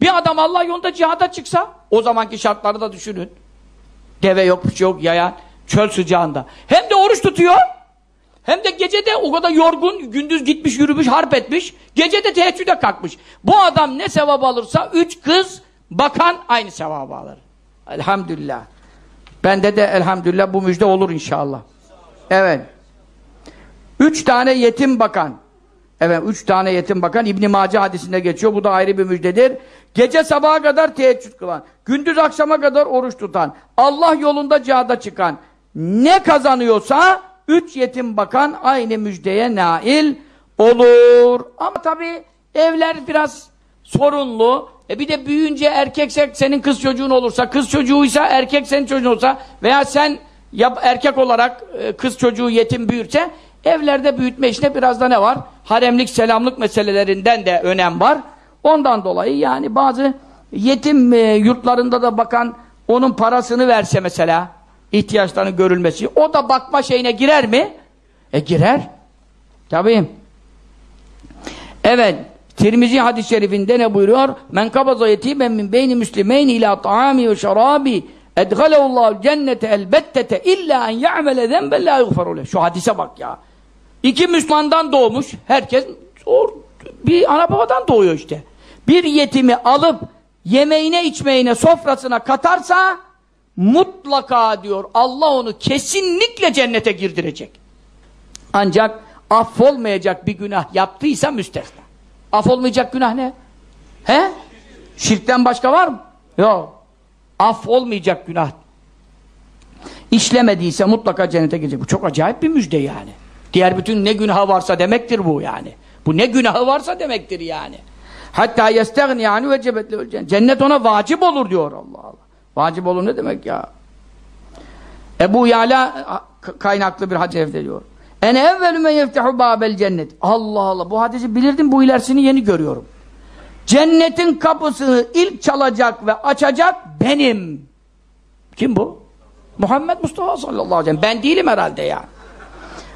Bir adam Allah yolunda cihada çıksa, o zamanki şartları da düşünün. Deve yok, bir şey yok, yayan, çöl sıcağında. Hem de oruç tutuyor, hem de gece de o kadar yorgun, gündüz gitmiş, yürümüş, harp etmiş, gece de teheccüde kalkmış. Bu adam ne sevap alırsa, üç kız bakan aynı sevabı alır. Elhamdülillah. Bende de elhamdülillah bu müjde olur inşallah. Evet. Üç tane yetim bakan. Evet, üç tane yetim bakan İbn Mace hadisinde geçiyor. Bu da ayrı bir müjdedir. Gece sabaha kadar teheccüd kılan, gündüz akşama kadar oruç tutan, Allah yolunda cihada çıkan, ne kazanıyorsa üç yetim bakan aynı müjdeye nail olur. Ama tabi evler biraz sorunlu. E bir de büyüyünce erkekse senin kız çocuğun olursa, kız çocuğuysa erkek senin çocuğun olursa veya sen ya erkek olarak e, kız çocuğu yetim büyürse evlerde büyütme işine biraz da ne var? Haremlik, selamlık meselelerinden de önem var. Ondan dolayı yani bazı yetim e, yurtlarında da bakan onun parasını verse mesela ihtiyaçlarının görülmesi. O da bakma şeyine girer mi? E girer. Tabii. Evet. Tirmizi hadis-i şerifinde ne buyuruyor? Men kabaza yetimen min beyni müslimeyn ila ta'ami ve şarabi edgalehullahu cennete elbettete illa en ya'mele zenben la yughfaru Şu hadise bak ya. İki Müslümandan doğmuş. Herkes or, bir ana babadan doğuyor işte. Bir yetimi alıp yemeğine içmeğine sofrasına katarsa mutlaka diyor Allah onu kesinlikle cennete girdirecek. Ancak affolmayacak bir günah yaptıysa müstesna. Affolmayacak günah ne? He? Şirkten başka var mı? Yok. Affolmayacak günah. İşlemediyse mutlaka cennete girecek. Bu çok acayip bir müjde yani. Diğer bütün ne günahı varsa demektir bu yani. Bu ne günahı varsa demektir yani. Hatta yestegni yani ve cennet ona vacip olur diyor Allah Allah. Vacip olur ne demek ya? Ebu Yala kaynaklı bir hadis diyor. Ene evvelü men yeftehu babel cennet. Allah Allah bu hadisi bilirdim bu ilerisini yeni görüyorum. Cennetin kapısını ilk çalacak ve açacak benim. Kim bu? Muhammed Mustafa sallallahu aleyhi ve sellem. Ben değilim herhalde ya.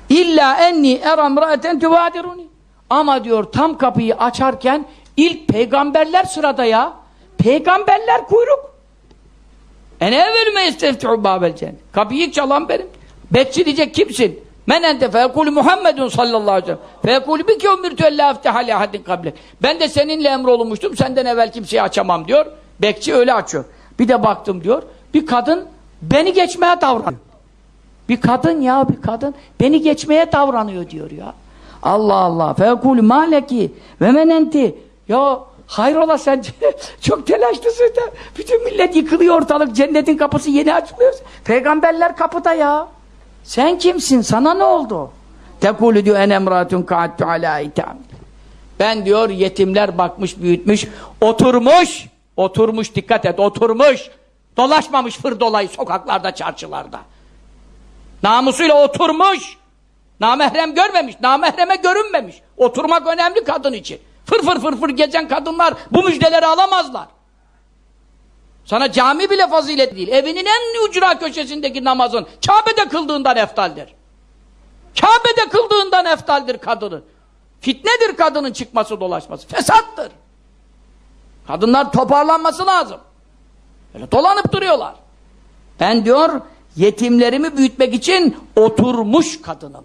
İlla enni eram ra'eten tuvadiruni. Ama diyor tam kapıyı açarken ilk peygamberler sırada ya. Peygamberler kuyruk. Ene evvel me isteftihu babel cennet. Kapıyı çalan benim. Bekçi diyecek kimsin? Men ente feyekulü Muhammedun sallallahu aleyhi ve sellem. Feyekulü bike umirtu ella efteha li ahadin kable. Ben de seninle emrolunmuştum. Senden evvel kimseyi açamam diyor. Bekçi öyle açıyor. Bir de baktım diyor. Bir kadın beni geçmeye davranıyor. Bir kadın ya bir kadın beni geçmeye davranıyor diyor ya. Allah Allah. Feyekulü maleki ve menenti. Ya hayrola sen çok telaşlısın da. Bütün millet yıkılıyor ortalık. Cennetin kapısı yeni açılıyor. Peygamberler kapıda ya. Sen kimsin? Sana ne oldu? Tekulü diyor en emratun ka'attu ala itam. Ben diyor yetimler bakmış büyütmüş. Oturmuş. Oturmuş dikkat et oturmuş. Dolaşmamış fır dolayı sokaklarda çarşılarda. Namusuyla oturmuş. Namahrem görmemiş. Namahreme görünmemiş. Oturmak önemli kadın için. Fır fır fır fır gezen kadınlar bu müjdeleri alamazlar. Sana cami bile fazilet değil. Evinin en ucra köşesindeki namazın Kabe'de kıldığından eftaldir. Kabe'de kıldığından eftaldir kadının. Fitnedir kadının çıkması dolaşması. Fesattır. Kadınlar toparlanması lazım. Öyle dolanıp duruyorlar. Ben diyor yetimlerimi büyütmek için oturmuş kadınım.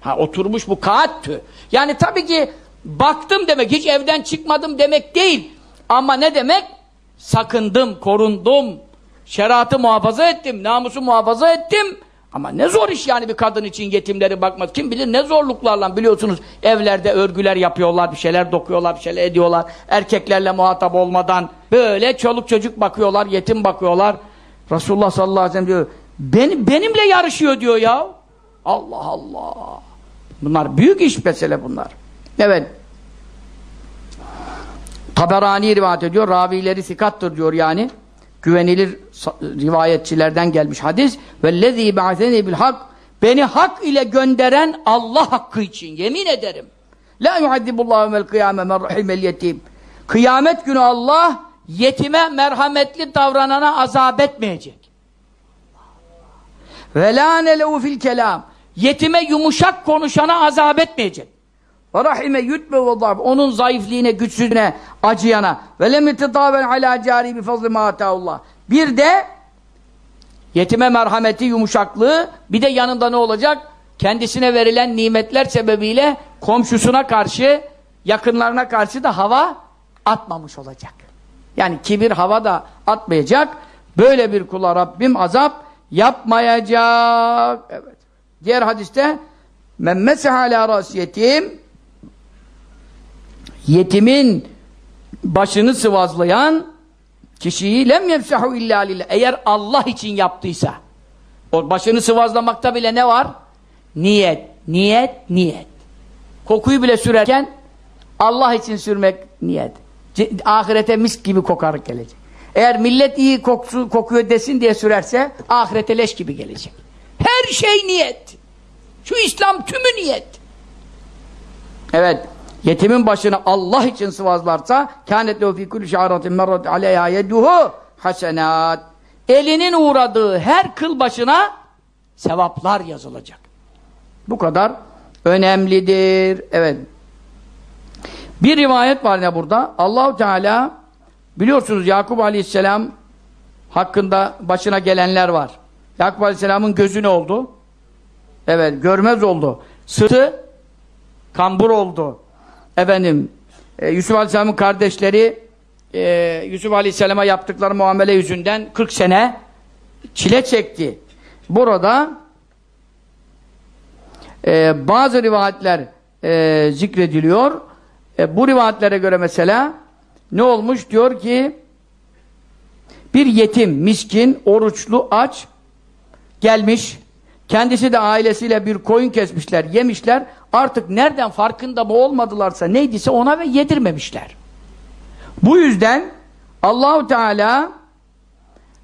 Ha oturmuş bu kaattü. Yani tabii ki baktım demek, hiç evden çıkmadım demek değil. Ama ne demek? Sakındım, korundum. Şeriatı muhafaza ettim, namusu muhafaza ettim. Ama ne zor iş yani bir kadın için yetimleri bakmak. Kim bilir ne zorluklarla biliyorsunuz evlerde örgüler yapıyorlar, bir şeyler dokuyorlar, bir şeyler ediyorlar. Erkeklerle muhatap olmadan böyle çoluk çocuk bakıyorlar, yetim bakıyorlar. Resulullah sallallahu aleyhi ve sellem diyor, benim, benimle yarışıyor diyor ya. Allah Allah. Bunlar büyük iş mesele bunlar. Evet. Taberani rivayet ediyor. Ravileri sikattır diyor yani. Güvenilir rivayetçilerden gelmiş hadis. Vellezî ba'seni bil hak. Beni hak ile gönderen Allah hakkı için yemin ederim. La yuhaddibullahu mel kıyame men rahimel yetim. Kıyamet günü Allah yetime merhametli davranana azap etmeyecek. Ve la nelehu fil kelam. Yetime yumuşak konuşana azap etmeyecek. Ve rahime yutbe ve dab. Onun zayıfliğine, güçsüzlüğüne, acıyana. Ve lem ititaven ala cari bi fazlı ma. Bir de yetime merhameti, yumuşaklığı, bir de yanında ne olacak? Kendisine verilen nimetler sebebiyle komşusuna karşı, yakınlarına karşı da hava atmamış olacak. Yani kibir hava da atmayacak. Böyle bir kula Rabbim azap yapmayacak. Evet. Diğer hadiste men meseha ala yetimin başını sıvazlayan kişiyi lem yemsahu illa lillah eğer Allah için yaptıysa o başını sıvazlamakta bile ne var? Niyet, niyet, niyet. Kokuyu bile sürerken Allah için sürmek niyet. Ahirete mis gibi kokarak gelecek. Eğer millet iyi koksu, kokuyor desin diye sürerse ahirete leş gibi gelecek. Her şey niyet. Şu İslam tümü niyet. Evet. Yetimin başını Allah için sıvazlarsa kânet lehu fî kulli şa'ratin merrat aleyhâ yeduhu hasenat. Elinin uğradığı her kıl başına sevaplar yazılacak. Bu kadar önemlidir. Evet. Bir rivayet var ne burada? Allahu Teala biliyorsunuz Yakup Aleyhisselam hakkında başına gelenler var. Yakup Aleyhisselam'ın gözü ne oldu? Evet, görmez oldu. Sırtı kambur oldu. Efendim, e, Yusuf Aleyhisselam'ın kardeşleri e, Yusuf Aleyhisselam'a yaptıkları muamele yüzünden 40 sene çile çekti. Burada e, bazı rivayetler e, zikrediliyor. E, bu rivayetlere göre mesela ne olmuş? Diyor ki bir yetim, miskin, oruçlu, aç gelmiş. Kendisi de ailesiyle bir koyun kesmişler, yemişler. Artık nereden farkında mı olmadılarsa neydiyse ona ve yedirmemişler. Bu yüzden Allahu Teala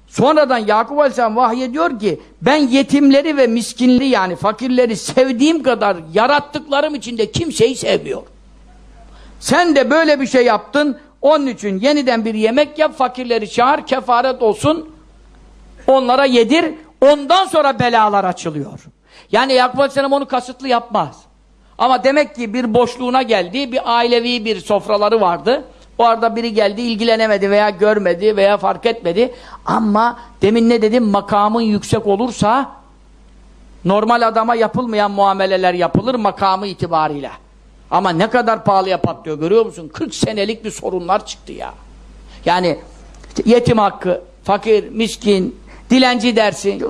sonradan Yakup Aleyhisselam vahyediyor ki ben yetimleri ve miskinleri yani fakirleri sevdiğim kadar yarattıklarım içinde kimseyi sevmiyor. Sen de böyle bir şey yaptın. Onun için yeniden bir yemek yap, fakirleri çağır, kefaret olsun. Onlara yedir. Ondan sonra belalar açılıyor. Yani Yakup Aleyhisselam onu kasıtlı yapmaz. Ama demek ki bir boşluğuna geldi, bir ailevi bir sofraları vardı. O arada biri geldi, ilgilenemedi veya görmedi veya fark etmedi. Ama demin ne dedim, makamın yüksek olursa normal adama yapılmayan muameleler yapılır makamı itibariyle. Ama ne kadar pahalıya patlıyor görüyor musun? 40 senelik bir sorunlar çıktı ya. Yani yetim hakkı, fakir, miskin, dilenci dersin.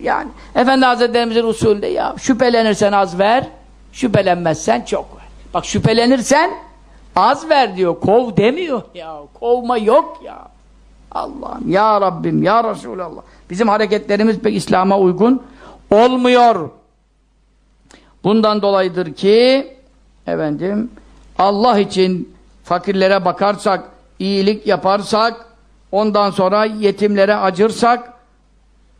Yani Efendi Hazretlerimizin usulünde ya şüphelenirsen az ver, şüphelenmezsen çok ver. Bak şüphelenirsen az ver diyor, kov demiyor ya. Kovma yok ya. Allah'ım ya Rabbim ya Resulallah. Bizim hareketlerimiz pek İslam'a uygun olmuyor. Bundan dolayıdır ki efendim Allah için fakirlere bakarsak, iyilik yaparsak, ondan sonra yetimlere acırsak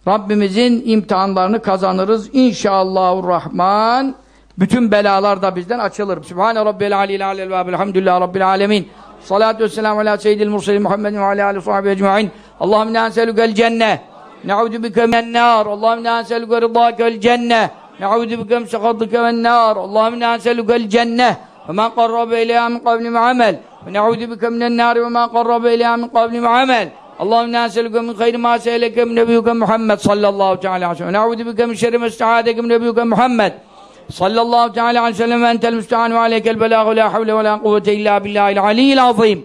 Rabbimizin imtihanlarını kazanırız. İnşallahurrahman. Bütün belalar da bizden açılır. Sübhane Rabbil Aleyhi Aleyhi ve Elhamdülillah Rabbil Alemin. Salatu vesselamu ala seyyidil murselin Muhammedin ve ala alihi sahbihi ecma'in. Allahümme inna enselükel cenne. Ne'udu bike minen nar. Allahümme inna enselüke rıdâkel cenne. Ne'udu bike msekadike ven nar. Allahümme inna enselükel cenne. Ve ma qarrabe ileyha min kavli ve amel. Ve ne'udu bike minen nar ve ma qarrabe ileyha min kavli ve amel. اللهم أنا نسالك من خير ما سالك من نبيك محمد صلى الله تعالى عليه وسلم. ونعوذ بك من شر ما استعاذك من نبيك محمد صلى الله تعالى عليه وسلم. وانت المستعان وعليك البلاغ. لا حول ولا قوة إلا بالله العلي العظيم.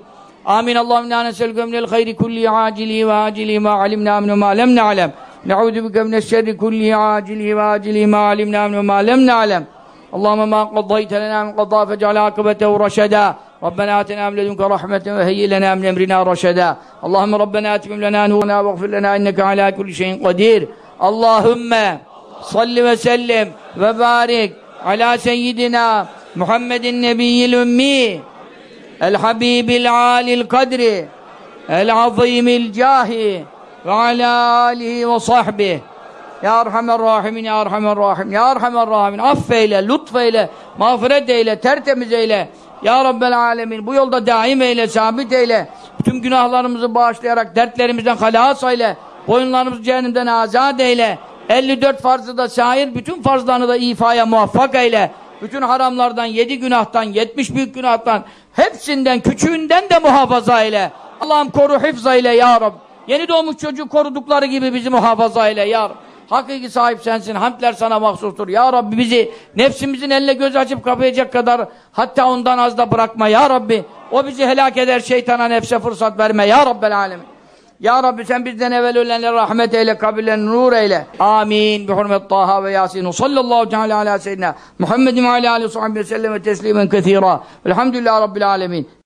آمين. اللهم أنا نسالك من الخير كله عاجله واجله ما علمنا منه ما لم نعلم. نعوذ بك من الشر كله عاجله واجله ما علمنا منه ما لم نعلم. اللهم ما قضيت لنا من قضاء فاجعل عاقبته رشدا. ربنا آتنا من لدنك رحمة وهيئ لنا من أمرنا رشدا اللهم ربنا أتمم لنا نورنا واغفر لنا إنك على كل شيء قدير اللهم صل وسلم وبارك على سيدنا محمد النبي الأمي الحبيب العالي القدر العظيم الجاه وعلى آله وصحبه Ya Erhamer Rahimin, Ya Erhamer Rahim, Ya Erhamer Rahimin, affeyle, lütfeyle, mağfiret eyle, tertemiz eyle. Ya Rabbel Alemin, bu yolda daim eyle, sabit eyle. Bütün günahlarımızı bağışlayarak dertlerimizden halas eyle. Boyunlarımızı cehennemden azat eyle. 54 farzı da şair, bütün farzlarını da ifaya muvaffak eyle. Bütün haramlardan, yedi günahtan, 70 büyük günahtan, hepsinden, küçüğünden de muhafaza eyle. Allah'ım koru, hifz eyle ya Rabbi. Yeni doğmuş çocuğu korudukları gibi bizi muhafaza eyle ya Rabbi. Hakiki sahip sensin. Hamdler sana mahsustur. Ya Rabbi bizi nefsimizin eline göz açıp kapayacak kadar hatta ondan az da bırakma ya Rabbi. O bizi helak eder şeytana nefse fırsat verme ya Rabbel alemin. Ya Rabbi sen bizden evvel ölenlere rahmet eyle, kabirlerini nur eyle. Amin. Bi hurmet Taha ve Yasin. Sallallahu teala ala seyyidina Muhammedin ve ala alihi ve selleme teslimen kethira. Velhamdülillahi Rabbil alemin.